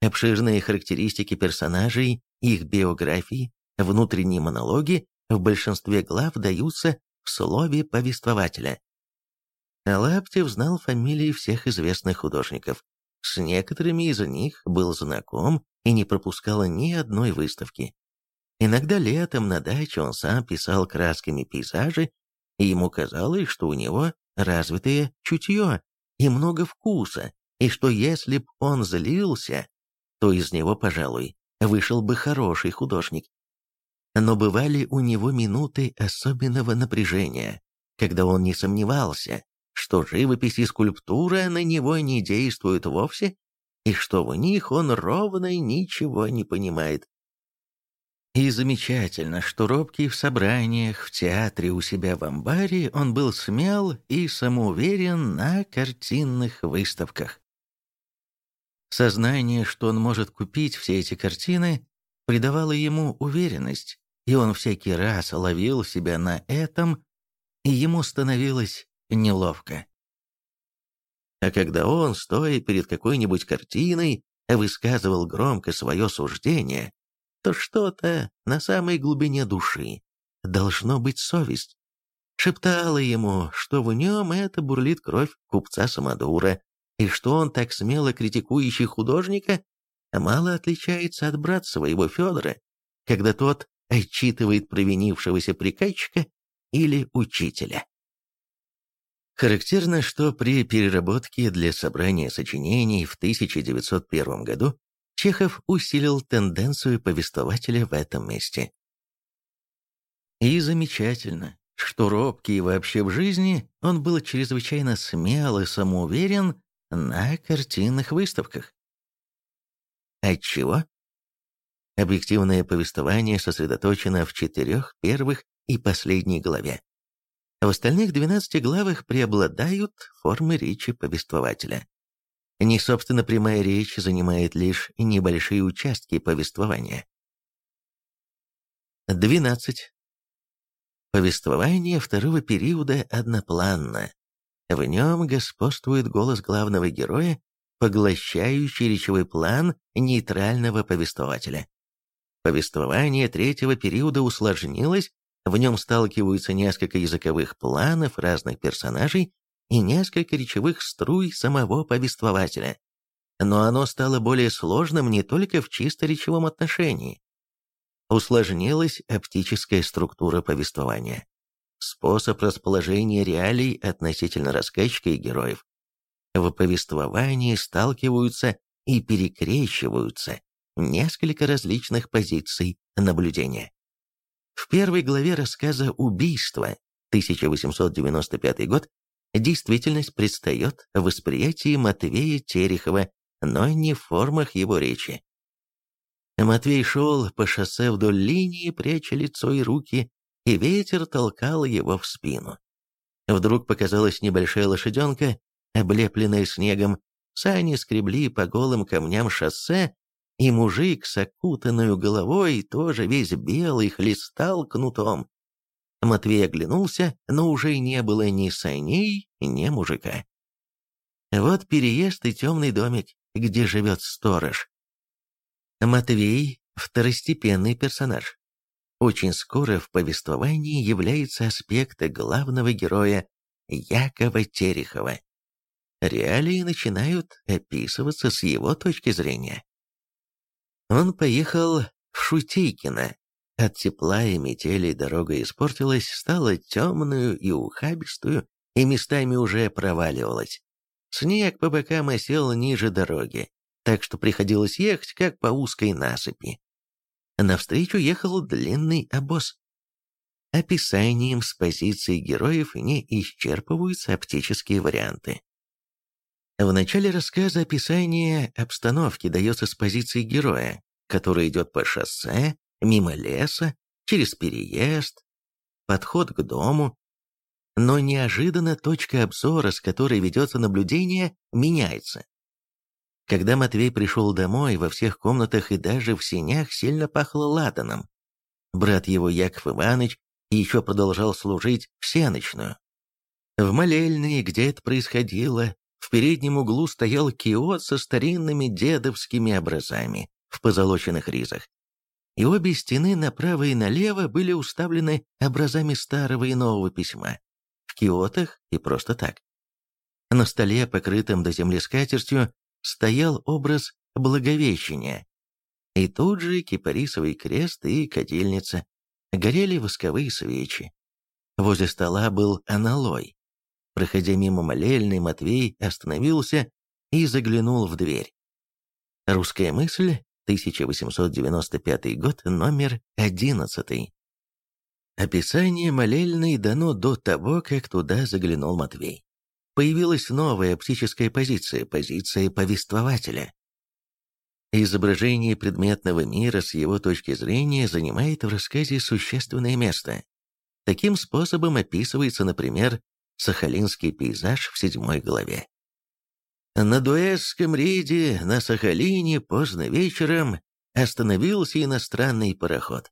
Обширные характеристики персонажей, их биографии, внутренние монологи в большинстве глав даются слове повествователя. Лаптев знал фамилии всех известных художников. С некоторыми из них был знаком и не пропускал ни одной выставки. Иногда летом на даче он сам писал красками пейзажи, и ему казалось, что у него развитое чутье и много вкуса, и что если б он злился, то из него, пожалуй, вышел бы хороший художник но бывали у него минуты особенного напряжения, когда он не сомневался, что живопись и скульптура на него не действуют вовсе, и что в них он ровно ничего не понимает. И замечательно, что робкий в собраниях, в театре у себя в амбаре он был смел и самоуверен на картинных выставках. Сознание, что он может купить все эти картины, придавало ему уверенность, и он всякий раз ловил себя на этом, и ему становилось неловко. А когда он, стоя перед какой-нибудь картиной, высказывал громко свое суждение, то что-то на самой глубине души, должно быть совесть, шептала ему, что в нем это бурлит кровь купца Самодура, и что он, так смело критикующий художника, мало отличается от брата своего Федора, когда тот отчитывает провинившегося приказчика или учителя. Характерно, что при переработке для собрания сочинений в 1901 году Чехов усилил тенденцию повествователя в этом месте. И замечательно, что робкий вообще в жизни, он был чрезвычайно смел и самоуверен на картинных выставках. Отчего? Объективное повествование сосредоточено в четырех первых и последней главе. В остальных 12 главах преобладают формы речи повествователя. Не собственно прямая речь занимает лишь небольшие участки повествования. 12. Повествование второго периода однопланно. В нем господствует голос главного героя, поглощающий речевой план нейтрального повествователя. Повествование третьего периода усложнилось, в нем сталкиваются несколько языковых планов разных персонажей и несколько речевых струй самого повествователя. Но оно стало более сложным не только в чисто речевом отношении. Усложнилась оптическая структура повествования, способ расположения реалий относительно рассказчика и героев. В повествовании сталкиваются и перекрещиваются несколько различных позиций наблюдения. В первой главе рассказа «Убийство» 1895 год действительность предстает в восприятии Матвея Терехова, но не в формах его речи. Матвей шел по шоссе вдоль линии, пряча лицо и руки, и ветер толкал его в спину. Вдруг показалась небольшая лошаденка, облепленная снегом, сани скребли по голым камням шоссе, и мужик с окутанной головой, тоже весь белый, хлестал кнутом. Матвей оглянулся, но уже не было ни саней, ни мужика. Вот переезд и темный домик, где живет сторож. Матвей – второстепенный персонаж. Очень скоро в повествовании является аспект главного героя Якова Терехова. Реалии начинают описываться с его точки зрения. Он поехал в Шутейкино. От тепла и метели дорога испортилась, стала темную и ухабистую, и местами уже проваливалась. Снег по бокам осел ниже дороги, так что приходилось ехать, как по узкой насыпи. Навстречу ехал длинный обоз. Описанием с позиции героев не исчерпываются оптические варианты. В начале рассказа описание обстановки дается с позиции героя, который идет по шоссе, мимо леса, через переезд, подход к дому. Но неожиданно точка обзора, с которой ведется наблюдение, меняется. Когда Матвей пришел домой, во всех комнатах и даже в сенях сильно пахло ладаном. Брат его, Яков Иванович, еще продолжал служить в сеночную. В молельной, где это происходило, в переднем углу стоял киот со старинными дедовскими образами в позолоченных ризах. И обе стены направо и налево были уставлены образами старого и нового письма, в киотах и просто так. На столе, покрытом до земли скатертью, стоял образ Благовещения. И тут же кипарисовый крест и кадильница. Горели восковые свечи. Возле стола был аналой, Проходя мимо молельной, Матвей остановился и заглянул в дверь. «Русская мысль», 1895 год, номер 11. Описание молельной дано до того, как туда заглянул Матвей. Появилась новая оптическая позиция, позиция повествователя. Изображение предметного мира с его точки зрения занимает в рассказе существенное место. Таким способом описывается, например, Сахалинский пейзаж в седьмой главе. На Дуэсском рейде на Сахалине поздно вечером остановился иностранный пароход.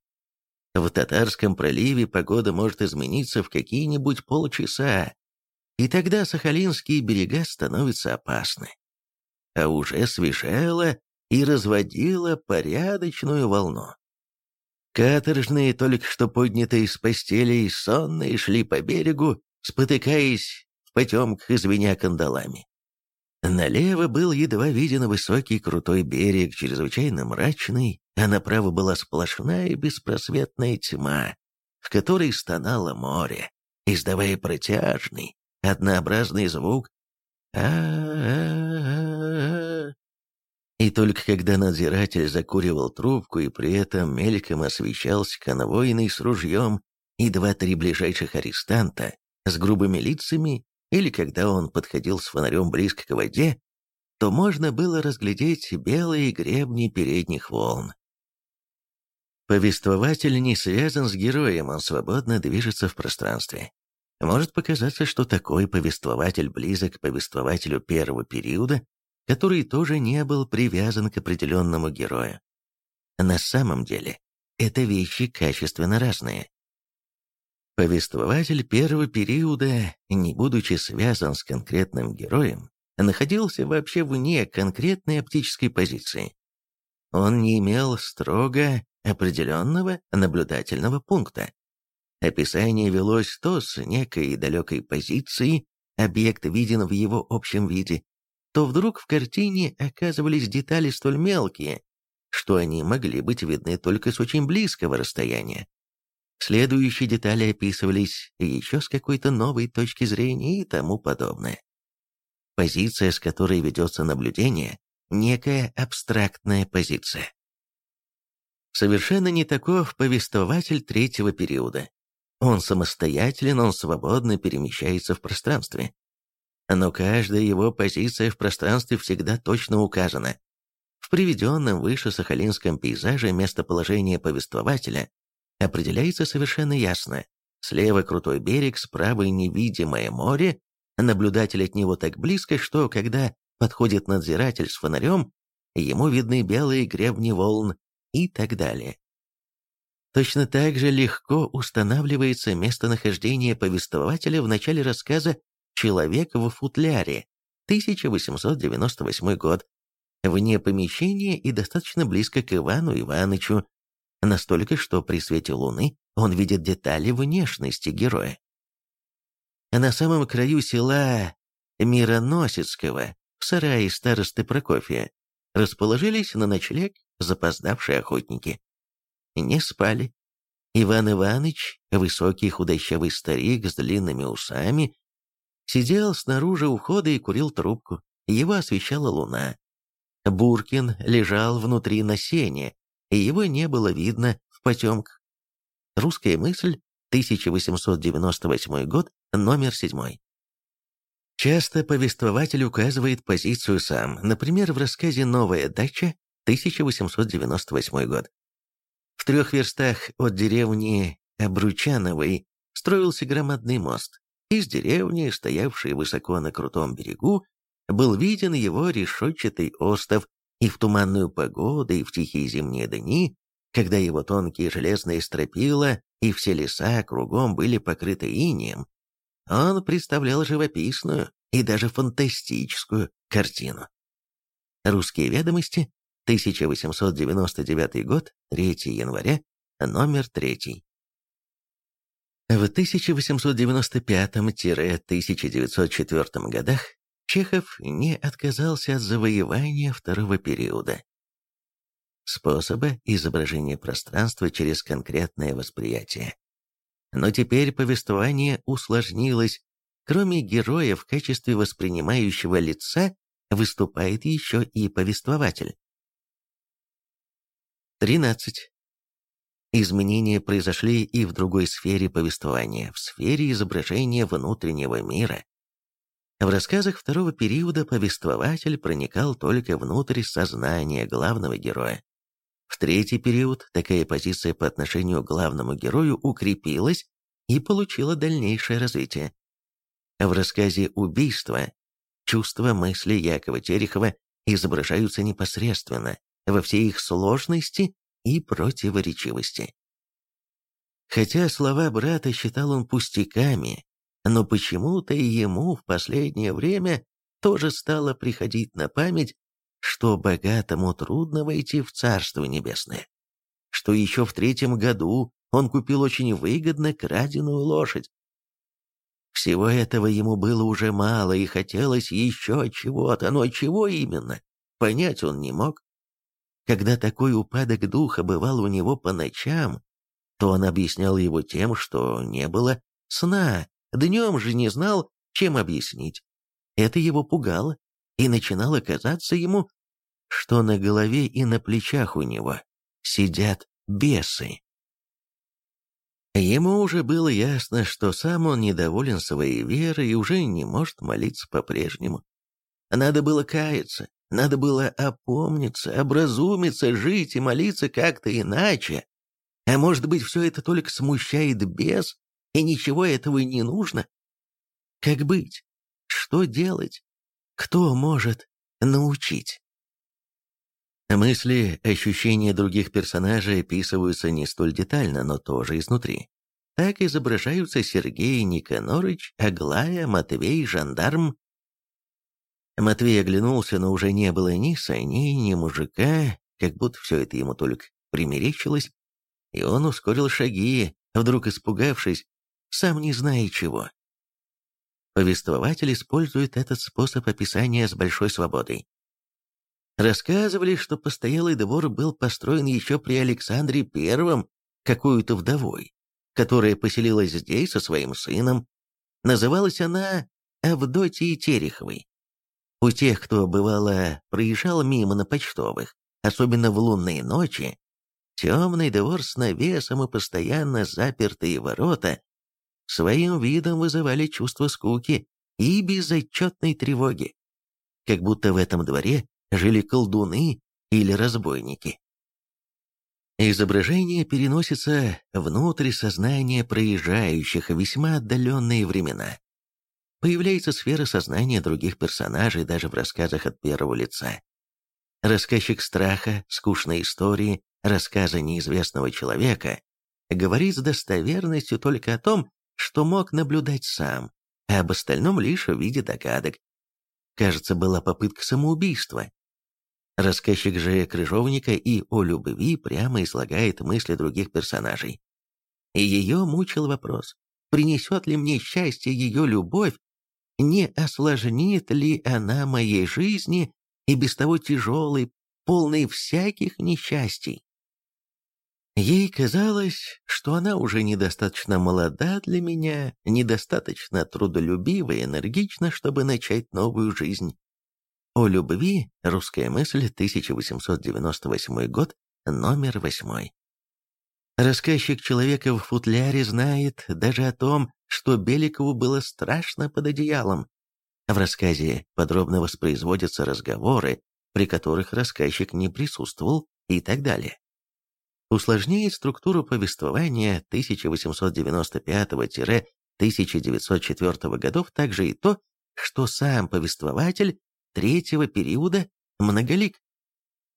В Татарском проливе погода может измениться в какие-нибудь полчаса, и тогда сахалинские берега становятся опасны. А уже свежело и разводило порядочную волну. Каторжные, только что поднятые с постелей, сонные шли по берегу, спотыкаясь в потемках и кандалами. Налево был едва виден высокий крутой берег, чрезвычайно мрачный, а направо была сплошная беспросветная тьма, в которой стонало море, издавая протяжный, однообразный звук -а, И только когда надзиратель закуривал трубку и при этом мельком освещался конвойный с ружьем и два-три ближайших арестанта, с грубыми лицами, или когда он подходил с фонарем близко к воде, то можно было разглядеть белые гребни передних волн. Повествователь не связан с героем, он свободно движется в пространстве. Может показаться, что такой повествователь близок к повествователю первого периода, который тоже не был привязан к определенному герою. На самом деле, это вещи качественно разные. Повествователь первого периода, не будучи связан с конкретным героем, находился вообще вне конкретной оптической позиции. Он не имел строго определенного наблюдательного пункта. Описание велось то с некой далекой позиции, объект виден в его общем виде, то вдруг в картине оказывались детали столь мелкие, что они могли быть видны только с очень близкого расстояния. Следующие детали описывались еще с какой-то новой точки зрения и тому подобное. Позиция, с которой ведется наблюдение, некая абстрактная позиция. Совершенно не таков повествователь третьего периода. Он самостоятелен, он свободно перемещается в пространстве. Но каждая его позиция в пространстве всегда точно указана. В приведенном выше сахалинском пейзаже местоположение повествователя определяется совершенно ясно. Слева крутой берег, справа невидимое море, наблюдатель от него так близко, что, когда подходит надзиратель с фонарем, ему видны белые гребни волн и так далее. Точно так же легко устанавливается местонахождение повествователя в начале рассказа «Человек в футляре» 1898 год, вне помещения и достаточно близко к Ивану Иванычу, настолько, что при свете луны он видит детали внешности героя. На самом краю села Мироносецкого, в сарае старосты Прокофия, расположились на ночлег запоздавшие охотники. Не спали. Иван Иванович, высокий худощавый старик с длинными усами, сидел снаружи ухода и курил трубку. Его освещала луна. Буркин лежал внутри на сене, и его не было видно в потемках. Русская мысль, 1898 год, номер 7. Часто повествователь указывает позицию сам, например, в рассказе «Новая дача» 1898 год. В трех верстах от деревни Обручановой строился громадный мост. Из деревни, стоявшей высоко на крутом берегу, был виден его решетчатый остов, и в туманную погоду, и в тихие зимние дни, когда его тонкие железные стропила и все леса кругом были покрыты инеем, он представлял живописную и даже фантастическую картину. Русские ведомости, 1899 год, 3 января, номер 3. В 1895-1904 годах Чехов не отказался от завоевания второго периода. Способа изображения пространства через конкретное восприятие. Но теперь повествование усложнилось. Кроме героя в качестве воспринимающего лица выступает еще и повествователь. 13. Изменения произошли и в другой сфере повествования, в сфере изображения внутреннего мира. В рассказах второго периода повествователь проникал только внутрь сознания главного героя. В третий период такая позиция по отношению к главному герою укрепилась и получила дальнейшее развитие. В рассказе «Убийство» чувства мысли Якова Терехова изображаются непосредственно, во всей их сложности и противоречивости. Хотя слова брата считал он пустяками, но почему-то и ему в последнее время тоже стало приходить на память, что богатому трудно войти в Царство Небесное, что еще в третьем году он купил очень выгодно краденую лошадь. Всего этого ему было уже мало, и хотелось еще чего-то, но чего именно, понять он не мог. Когда такой упадок духа бывал у него по ночам, то он объяснял его тем, что не было сна, Днем же не знал, чем объяснить. Это его пугало, и начинало казаться ему, что на голове и на плечах у него сидят бесы. Ему уже было ясно, что сам он недоволен своей верой и уже не может молиться по-прежнему. Надо было каяться, надо было опомниться, образумиться, жить и молиться как-то иначе. А может быть, все это только смущает бес, и ничего этого не нужно. Как быть? Что делать? Кто может научить. Мысли, ощущения других персонажей описываются не столь детально, но тоже изнутри. Так изображаются Сергей Никонорыч, Аглая, Матвей, жандарм. Матвей оглянулся, но уже не было ни саней, ни мужика, как будто все это ему только примерещилось, и он ускорил шаги, вдруг испугавшись, сам не зная чего. Повествователь использует этот способ описания с большой свободой. Рассказывали, что постоялый двор был построен еще при Александре Первом какую-то вдовой, которая поселилась здесь со своим сыном. Называлась она Авдотьей Тереховой. У тех, кто, бывало, проезжал мимо на почтовых, особенно в лунные ночи, темный двор с навесом и постоянно запертые ворота своим видом вызывали чувство скуки и безотчетной тревоги. Как будто в этом дворе жили колдуны или разбойники. Изображение переносится внутрь сознания проезжающих в весьма отдаленные времена. Появляется сфера сознания других персонажей даже в рассказах от первого лица. Рассказчик страха, скучной истории, рассказа неизвестного человека говорит с достоверностью только о том, что мог наблюдать сам, а об остальном лишь в виде догадок. Кажется, была попытка самоубийства, Рассказчик же Крыжовника и о любви прямо излагает мысли других персонажей. И ее мучил вопрос, принесет ли мне счастье ее любовь, не осложнит ли она моей жизни и без того тяжелой, полной всяких несчастий. Ей казалось, что она уже недостаточно молода для меня, недостаточно трудолюбива и энергична, чтобы начать новую жизнь. О любви. Русская мысль. 1898 год. Номер 8. Рассказчик человека в футляре знает даже о том, что Беликову было страшно под одеялом. В рассказе подробно воспроизводятся разговоры, при которых рассказчик не присутствовал и так далее. Усложняет структуру повествования 1895-1904 годов также и то, что сам повествователь третьего периода многолик.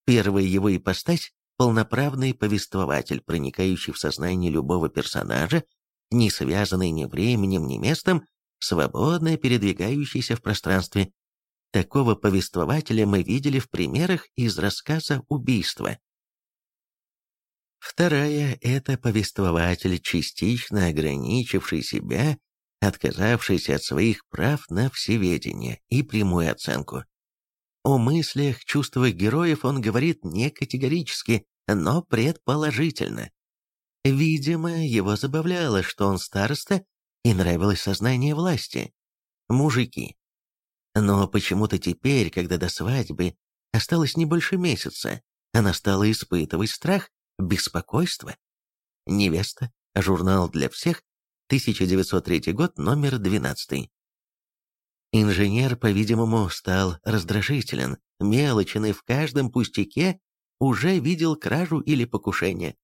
Первая его ипостась – полноправный повествователь, проникающий в сознание любого персонажа, не связанный ни временем, ни местом, свободно передвигающийся в пространстве. Такого повествователя мы видели в примерах из рассказа «Убийство». Вторая – это повествователь, частично ограничивший себя, отказавшийся от своих прав на всеведение и прямую оценку. О мыслях, чувствах героев он говорит не категорически, но предположительно. Видимо, его забавляло, что он староста, и нравилось сознание власти. Мужики. Но почему-то теперь, когда до свадьбы осталось не больше месяца, она стала испытывать страх, беспокойство. Невеста, журнал для всех, 1903 год, номер 12. Инженер, по-видимому, стал раздражителен, мелочен и в каждом пустяке уже видел кражу или покушение.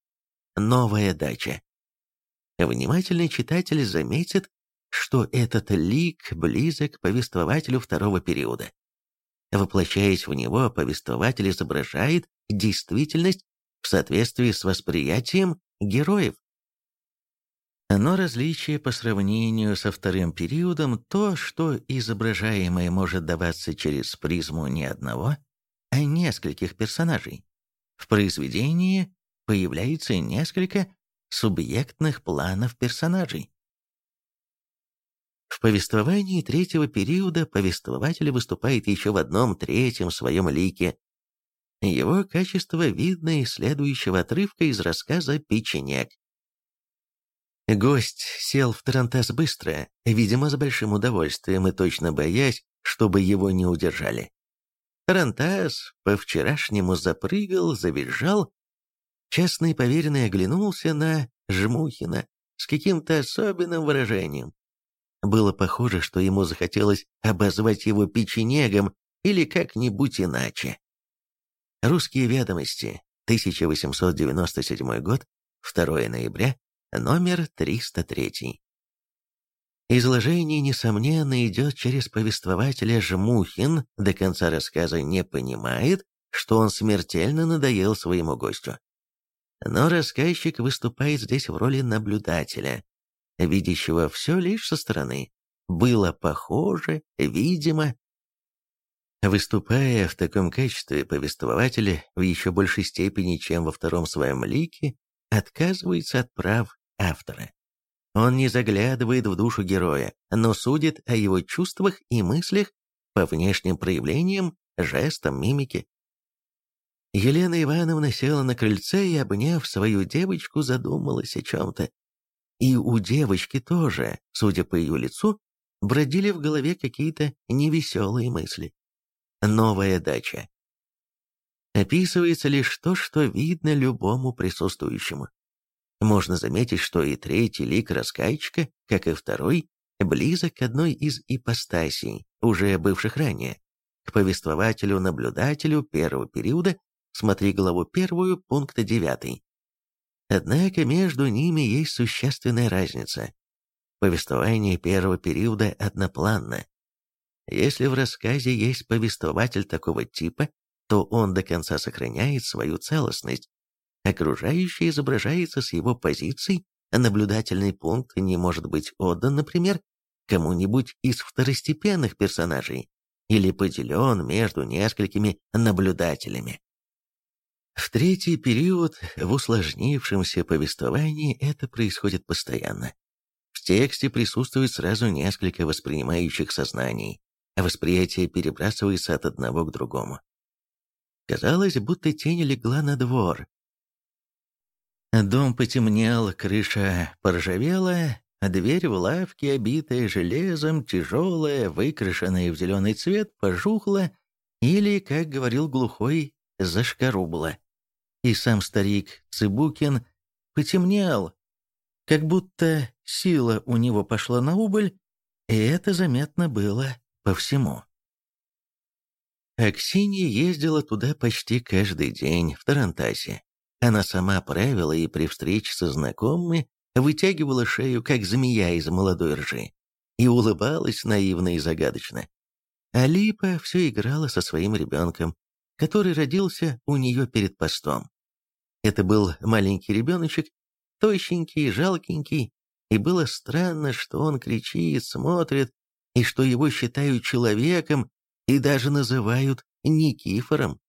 Новая дача. Внимательный читатель заметит, что этот лик близок к повествователю второго периода. Воплощаясь в него, повествователь изображает действительность в соответствии с восприятием героев. Но различие по сравнению со вторым периодом то, что изображаемое может даваться через призму не одного, а нескольких персонажей. В произведении появляется несколько субъектных планов персонажей. В повествовании третьего периода повествователь выступает еще в одном третьем своем лике. Его качество видно из следующего отрывка из рассказа «Печенек». Гость сел в тарантас быстро, видимо, с большим удовольствием и точно боясь, чтобы его не удержали. Тарантас по-вчерашнему запрыгал, завизжал. Частный поверенный оглянулся на Жмухина с каким-то особенным выражением. Было похоже, что ему захотелось обозвать его печенегом или как-нибудь иначе. Русские ведомости, 1897 год, 2 ноября, номер 303. Изложение, несомненно, идет через повествователя Жмухин, до конца рассказа не понимает, что он смертельно надоел своему гостю. Но рассказчик выступает здесь в роли наблюдателя, видящего все лишь со стороны. Было похоже, видимо. Выступая в таком качестве, повествователь в еще большей степени, чем во втором своем лике, отказывается от прав автора. Он не заглядывает в душу героя, но судит о его чувствах и мыслях по внешним проявлениям, жестам, мимике. Елена Ивановна села на крыльце и, обняв свою девочку, задумалась о чем-то. И у девочки тоже, судя по ее лицу, бродили в голове какие-то невеселые мысли. Новая дача. Описывается лишь то, что видно любому присутствующему. Можно заметить, что и третий лик раскайчика, как и второй, близок к одной из ипостасей, уже бывших ранее, к повествователю-наблюдателю первого периода, смотри главу первую, пункта 9. Однако между ними есть существенная разница. Повествование первого периода однопланно. Если в рассказе есть повествователь такого типа, то он до конца сохраняет свою целостность, Окружающее изображается с его позиций, а наблюдательный пункт не может быть отдан, например, кому-нибудь из второстепенных персонажей или поделен между несколькими наблюдателями. В третий период в усложнившемся повествовании это происходит постоянно. В тексте присутствует сразу несколько воспринимающих сознаний, восприятие перебрасывается от одного к другому. Казалось, будто тень легла на двор, Дом потемнел, крыша поржавела, а дверь в лавке, обитая железом, тяжелая, выкрашенная в зеленый цвет, пожухла или, как говорил глухой, зашкарубла. И сам старик Цыбукин потемнел, как будто сила у него пошла на убыль, и это заметно было по всему. Аксинья ездила туда почти каждый день, в Тарантасе. Она сама правила и при встрече со знакомыми вытягивала шею, как змея из молодой ржи, и улыбалась наивно и загадочно. А Липа все играла со своим ребенком, который родился у нее перед постом. Это был маленький ребеночек, тощенький, жалкенький, и было странно, что он кричит, смотрит, и что его считают человеком и даже называют Никифором.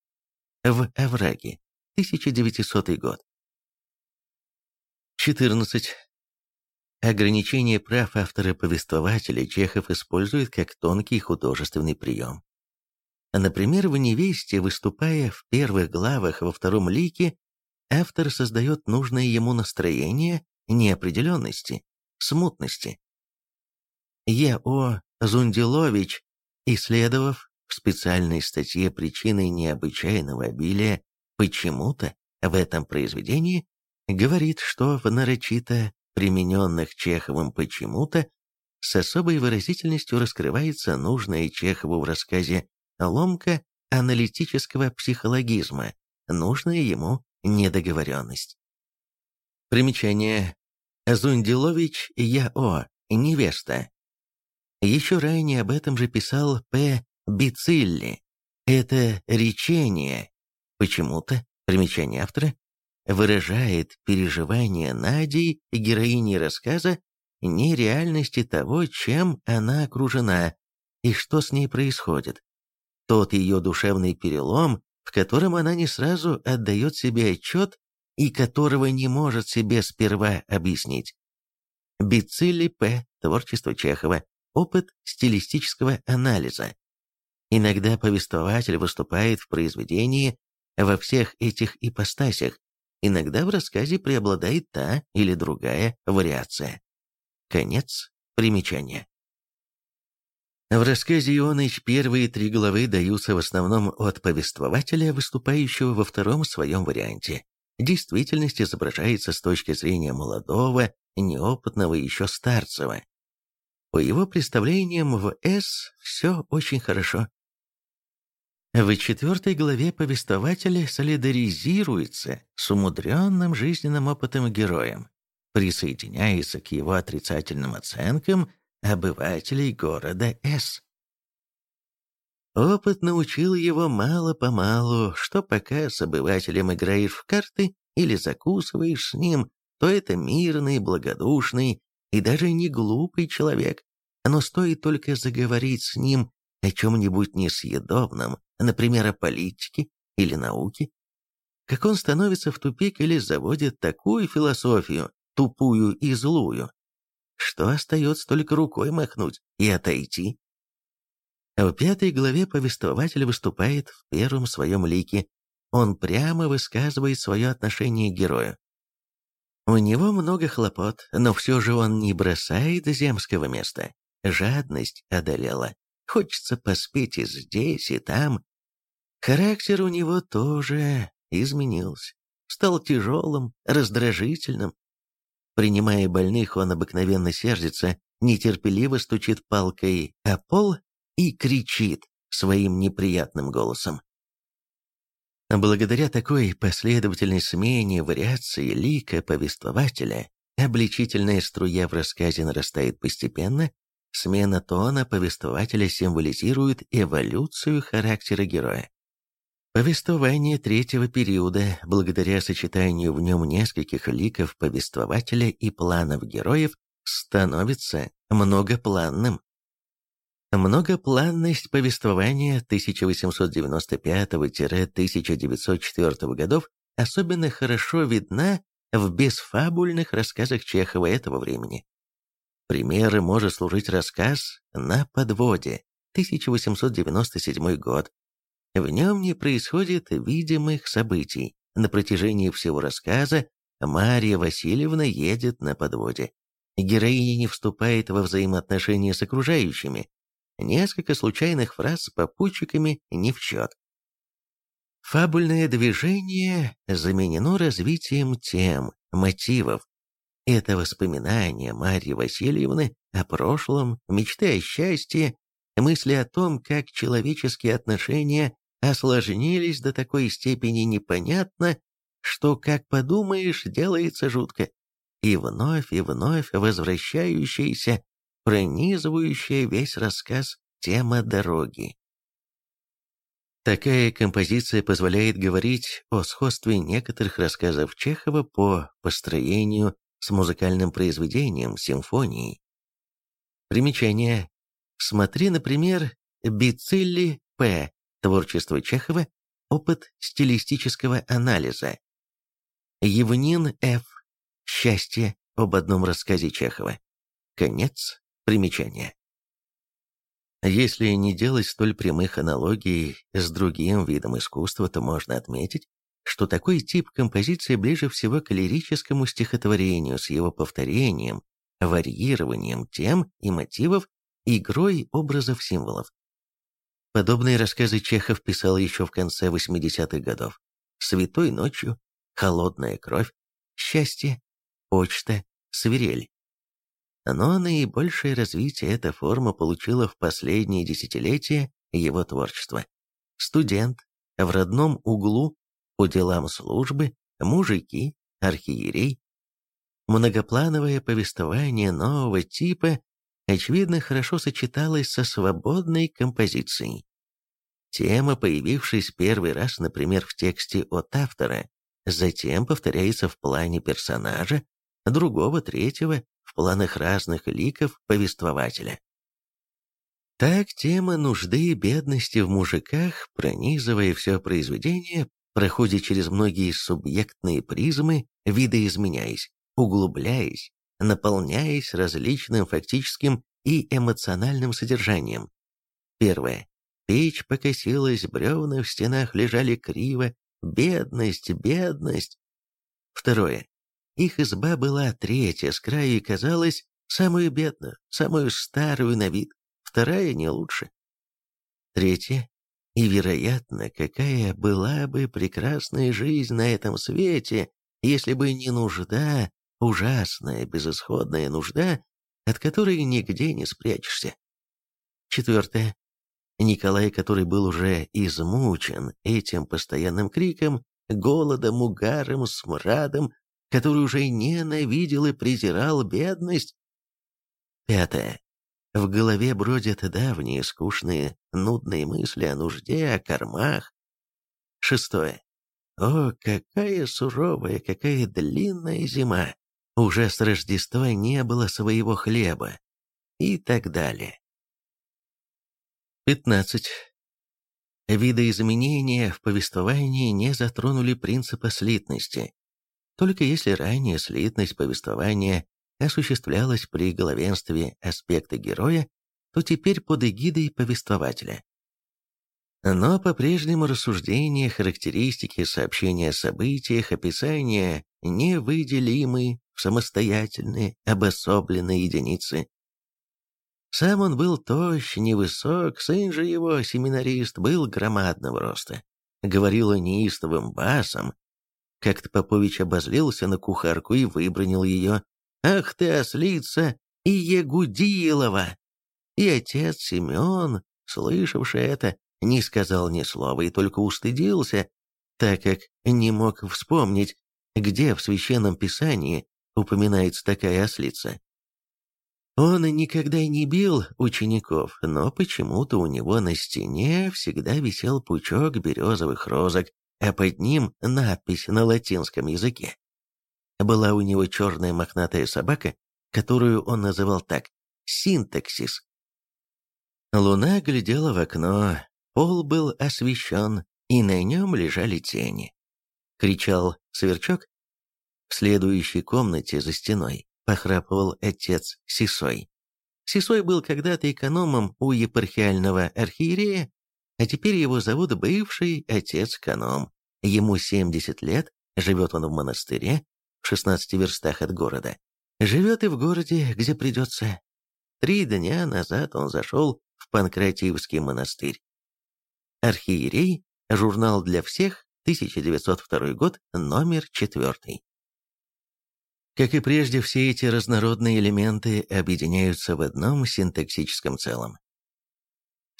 В овраге 1900 год. 14. Ограничение прав автора-повествователя Чехов использует как тонкий художественный прием. Например, в «Невесте», выступая в первых главах во втором лике, автор создает нужное ему настроение неопределенности, смутности. Е.О. Зундилович, исследовав в специальной статье причины необычайного обилия почему-то в этом произведении говорит, что в нарочито примененных Чеховым почему-то с особой выразительностью раскрывается нужная Чехову в рассказе ломка аналитического психологизма, нужная ему недоговоренность. Примечание. Зундилович Я.О. Невеста. Еще ранее об этом же писал П. Бицилли. Это речение Почему-то, примечание автора, выражает переживание Нади, героини рассказа, нереальности того, чем она окружена и что с ней происходит. Тот ее душевный перелом, в котором она не сразу отдает себе отчет и которого не может себе сперва объяснить. Бицилли П. Творчество Чехова. Опыт стилистического анализа. Иногда повествователь выступает в произведении во всех этих ипостасях, иногда в рассказе преобладает та или другая вариация. Конец примечания. В рассказе Ионыч первые три главы даются в основном от повествователя, выступающего во втором своем варианте. Действительность изображается с точки зрения молодого, неопытного еще старцева. По его представлениям в «С» все очень хорошо. В четвертой главе повествователь солидаризируется с умудренным жизненным опытом героем, присоединяется к его отрицательным оценкам обывателей города С. Опыт научил его мало-помалу, что пока с обывателем играешь в карты или закусываешь с ним, то это мирный, благодушный и даже не глупый человек, но стоит только заговорить с ним о чем-нибудь несъедобном, например, о политике или науке, как он становится в тупик или заводит такую философию, тупую и злую, что остается только рукой махнуть и отойти. В пятой главе повествователь выступает в первом своем лике. Он прямо высказывает свое отношение к герою. У него много хлопот, но все же он не бросает земского места. Жадность одолела. Хочется поспеть и здесь, и там. Характер у него тоже изменился. Стал тяжелым, раздражительным. Принимая больных, он обыкновенно сердится, нетерпеливо стучит палкой о пол и кричит своим неприятным голосом. Благодаря такой последовательной смене вариации лика повествователя, обличительная струя в рассказе нарастает постепенно, смена тона повествователя символизирует эволюцию характера героя. Повествование третьего периода, благодаря сочетанию в нем нескольких ликов повествователя и планов героев, становится многопланным. Многопланность повествования 1895-1904 годов особенно хорошо видна в бесфабульных рассказах Чехова этого времени. Примеры может служить рассказ «На подводе» 1897 год. В нем не происходит видимых событий. На протяжении всего рассказа Мария Васильевна едет на подводе. Героиня не вступает во взаимоотношения с окружающими, Несколько случайных фраз с попутчиками не в счет. Фабульное движение заменено развитием тем, мотивов. Это воспоминания Марьи Васильевны о прошлом, мечты о счастье, мысли о том, как человеческие отношения осложнились до такой степени непонятно, что, как подумаешь, делается жутко, и вновь и вновь возвращающиеся пронизывающая весь рассказ тема дороги. Такая композиция позволяет говорить о сходстве некоторых рассказов Чехова по построению с музыкальным произведением, симфонией. Примечание. Смотри, например, Бицилли П. Творчество Чехова. Опыт стилистического анализа. Евнин Ф. Счастье об одном рассказе Чехова. Конец Примечание. Если не делать столь прямых аналогий с другим видом искусства, то можно отметить, что такой тип композиции ближе всего к лирическому стихотворению с его повторением, варьированием тем и мотивов, игрой образов символов. Подобные рассказы Чехов писал еще в конце 80-х годов. «Святой ночью», «Холодная кровь», «Счастье», «Почта», «Свирель». Но наибольшее развитие эта форма получила в последние десятилетия его творчества. Студент, в родном углу, по делам службы, мужики, архиерей. Многоплановое повествование нового типа, очевидно, хорошо сочеталось со свободной композицией. Тема, появившись первый раз, например, в тексте от автора, затем повторяется в плане персонажа, другого, третьего, в планах разных ликов повествователя. Так тема нужды и бедности в мужиках, пронизывая все произведение, проходит через многие субъектные призмы, видоизменяясь, углубляясь, наполняясь различным фактическим и эмоциональным содержанием. Первое. Печь покосилась, бревна в стенах лежали криво, бедность, бедность. Второе. Их изба была третья с краю и казалась самую бедную, самую старую на вид, вторая не лучше. Третья. И, вероятно, какая была бы прекрасная жизнь на этом свете, если бы не нужда, ужасная, безысходная нужда, от которой нигде не спрячешься. Четвертое. Николай, который был уже измучен этим постоянным криком, голодом, угаром, смрадом, который уже ненавидел и презирал бедность. Пятое. в голове бродят давние, скучные, нудные мысли о нужде, о кормах. Шестое. О, какая суровая, какая длинная зима! Уже с Рождества не было своего хлеба. И так далее. 15. Видоизменения в повествовании не затронули принципа слитности. Только если ранее слитность повествования осуществлялась при главенстве аспекта героя, то теперь под эгидой повествователя. Но по-прежнему рассуждения, характеристики, сообщения о событиях, описания невыделимы в самостоятельные, обособленные единицы. Сам он был тощ, невысок, сын же его, семинарист, был громадного роста. Говорил неистовым басом. Как-то Попович обозлился на кухарку и выбронил ее. «Ах ты, ослица и Ягудилова!» И отец Семен, слышавший это, не сказал ни слова и только устыдился, так как не мог вспомнить, где в Священном Писании упоминается такая ослица. Он никогда не бил учеников, но почему-то у него на стене всегда висел пучок березовых розок, а под ним надпись на латинском языке. Была у него черная мохнатая собака, которую он называл так «синтаксис». Луна глядела в окно, Пол был освещен, и на нем лежали тени. Кричал сверчок. В следующей комнате за стеной похрапывал отец Сисой. Сисой был когда-то экономом у епархиального архиерея, а теперь его зовут бывший отец-каном. Ему 70 лет, живет он в монастыре, в 16 верстах от города. Живет и в городе, где придется. Три дня назад он зашел в Панкратиевский монастырь. Архиерей, журнал для всех, 1902 год, номер 4. Как и прежде, все эти разнородные элементы объединяются в одном синтаксическом целом.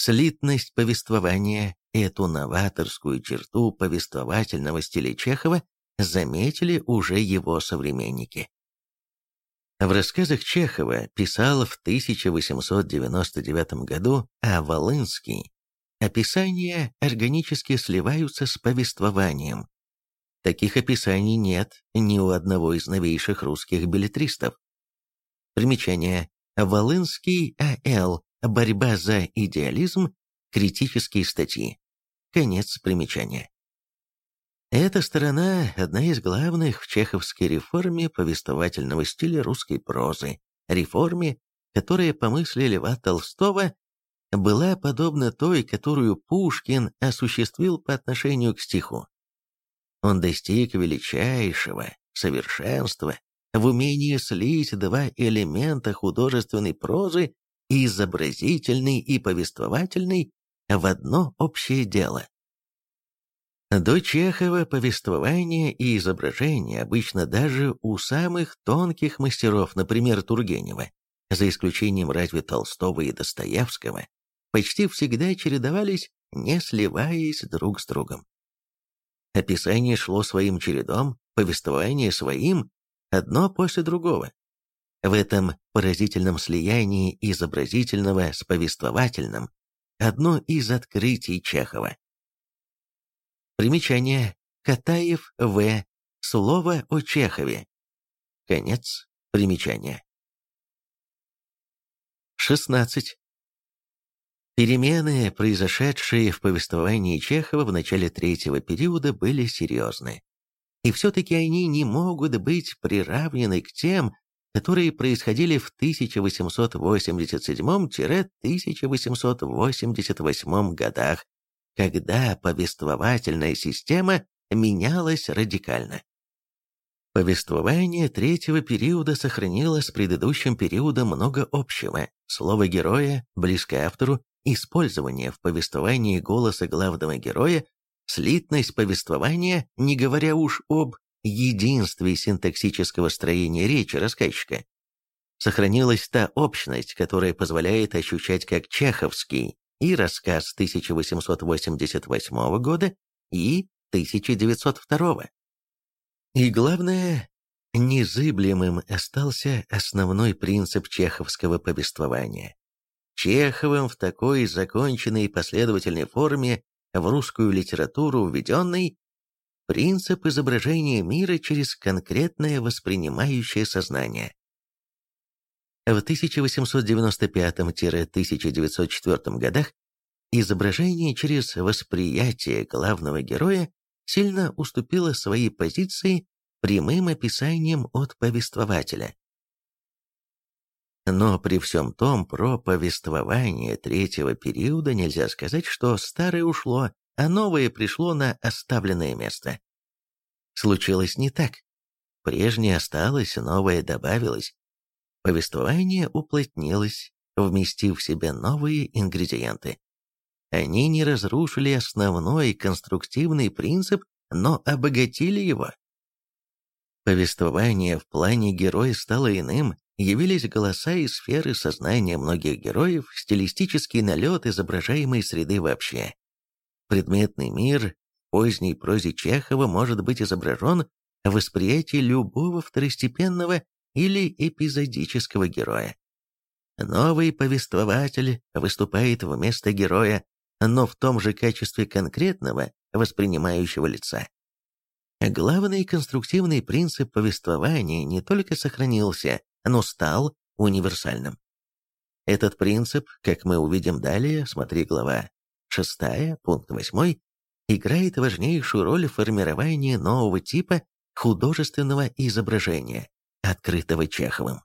Слитность повествования, эту новаторскую черту повествовательного стиля Чехова, заметили уже его современники. В рассказах Чехова писал в 1899 году А. Волынский Описания органически сливаются с повествованием. Таких описаний нет ни у одного из новейших русских билетристов. Примечание. Волынский А.Л. Борьба за идеализм. Критические статьи. Конец примечания. Эта сторона – одна из главных в чеховской реформе повествовательного стиля русской прозы, реформе, которая, по мысли Льва Толстого, была подобна той, которую Пушкин осуществил по отношению к стиху. Он достиг величайшего совершенства в умении слить два элемента художественной прозы, изобразительный и повествовательный, в одно общее дело. До Чехова повествование и изображение обычно даже у самых тонких мастеров, например, Тургенева, за исключением разве Толстого и Достоевского, почти всегда чередовались, не сливаясь друг с другом. Описание шло своим чередом, повествование своим, одно после другого. В этом поразительном слиянии изобразительного с повествовательным одно из открытий Чехова. Примечание. Катаев В. Слово о Чехове. Конец примечания. 16. Перемены, произошедшие в повествовании Чехова в начале третьего периода, были серьезны. И все-таки они не могут быть приравнены к тем, которые происходили в 1887-1888 годах, когда повествовательная система менялась радикально. Повествование третьего периода сохранило с предыдущим периодом много общего. Слово героя, близко автору, использование в повествовании голоса главного героя, слитность повествования, не говоря уж об единстве синтаксического строения речи рассказчика. Сохранилась та общность, которая позволяет ощущать как чеховский и рассказ 1888 года, и 1902. И главное, незыблемым остался основной принцип чеховского повествования Чеховым в такой законченной и последовательной форме в русскую литературу введенный принцип изображения мира через конкретное воспринимающее сознание. В 1895-1904 годах изображение через восприятие главного героя сильно уступило своей позиции прямым описанием от повествователя. Но при всем том, про повествование третьего периода нельзя сказать, что старое ушло, а новое пришло на оставленное место. Случилось не так. Прежнее осталось, новое добавилось. Повествование уплотнилось, вместив в себя новые ингредиенты. Они не разрушили основной конструктивный принцип, но обогатили его. Повествование в плане героя стало иным, явились голоса и сферы сознания многих героев, стилистический налет изображаемой среды вообще. Предметный мир в поздней прозе Чехова может быть изображен в восприятии любого второстепенного или эпизодического героя. Новый повествователь выступает вместо героя, но в том же качестве конкретного воспринимающего лица. Главный конструктивный принцип повествования не только сохранился, но стал универсальным. Этот принцип, как мы увидим далее, смотри глава 6, пункт 8, играет важнейшую роль в формировании нового типа художественного изображения, открытого Чеховым.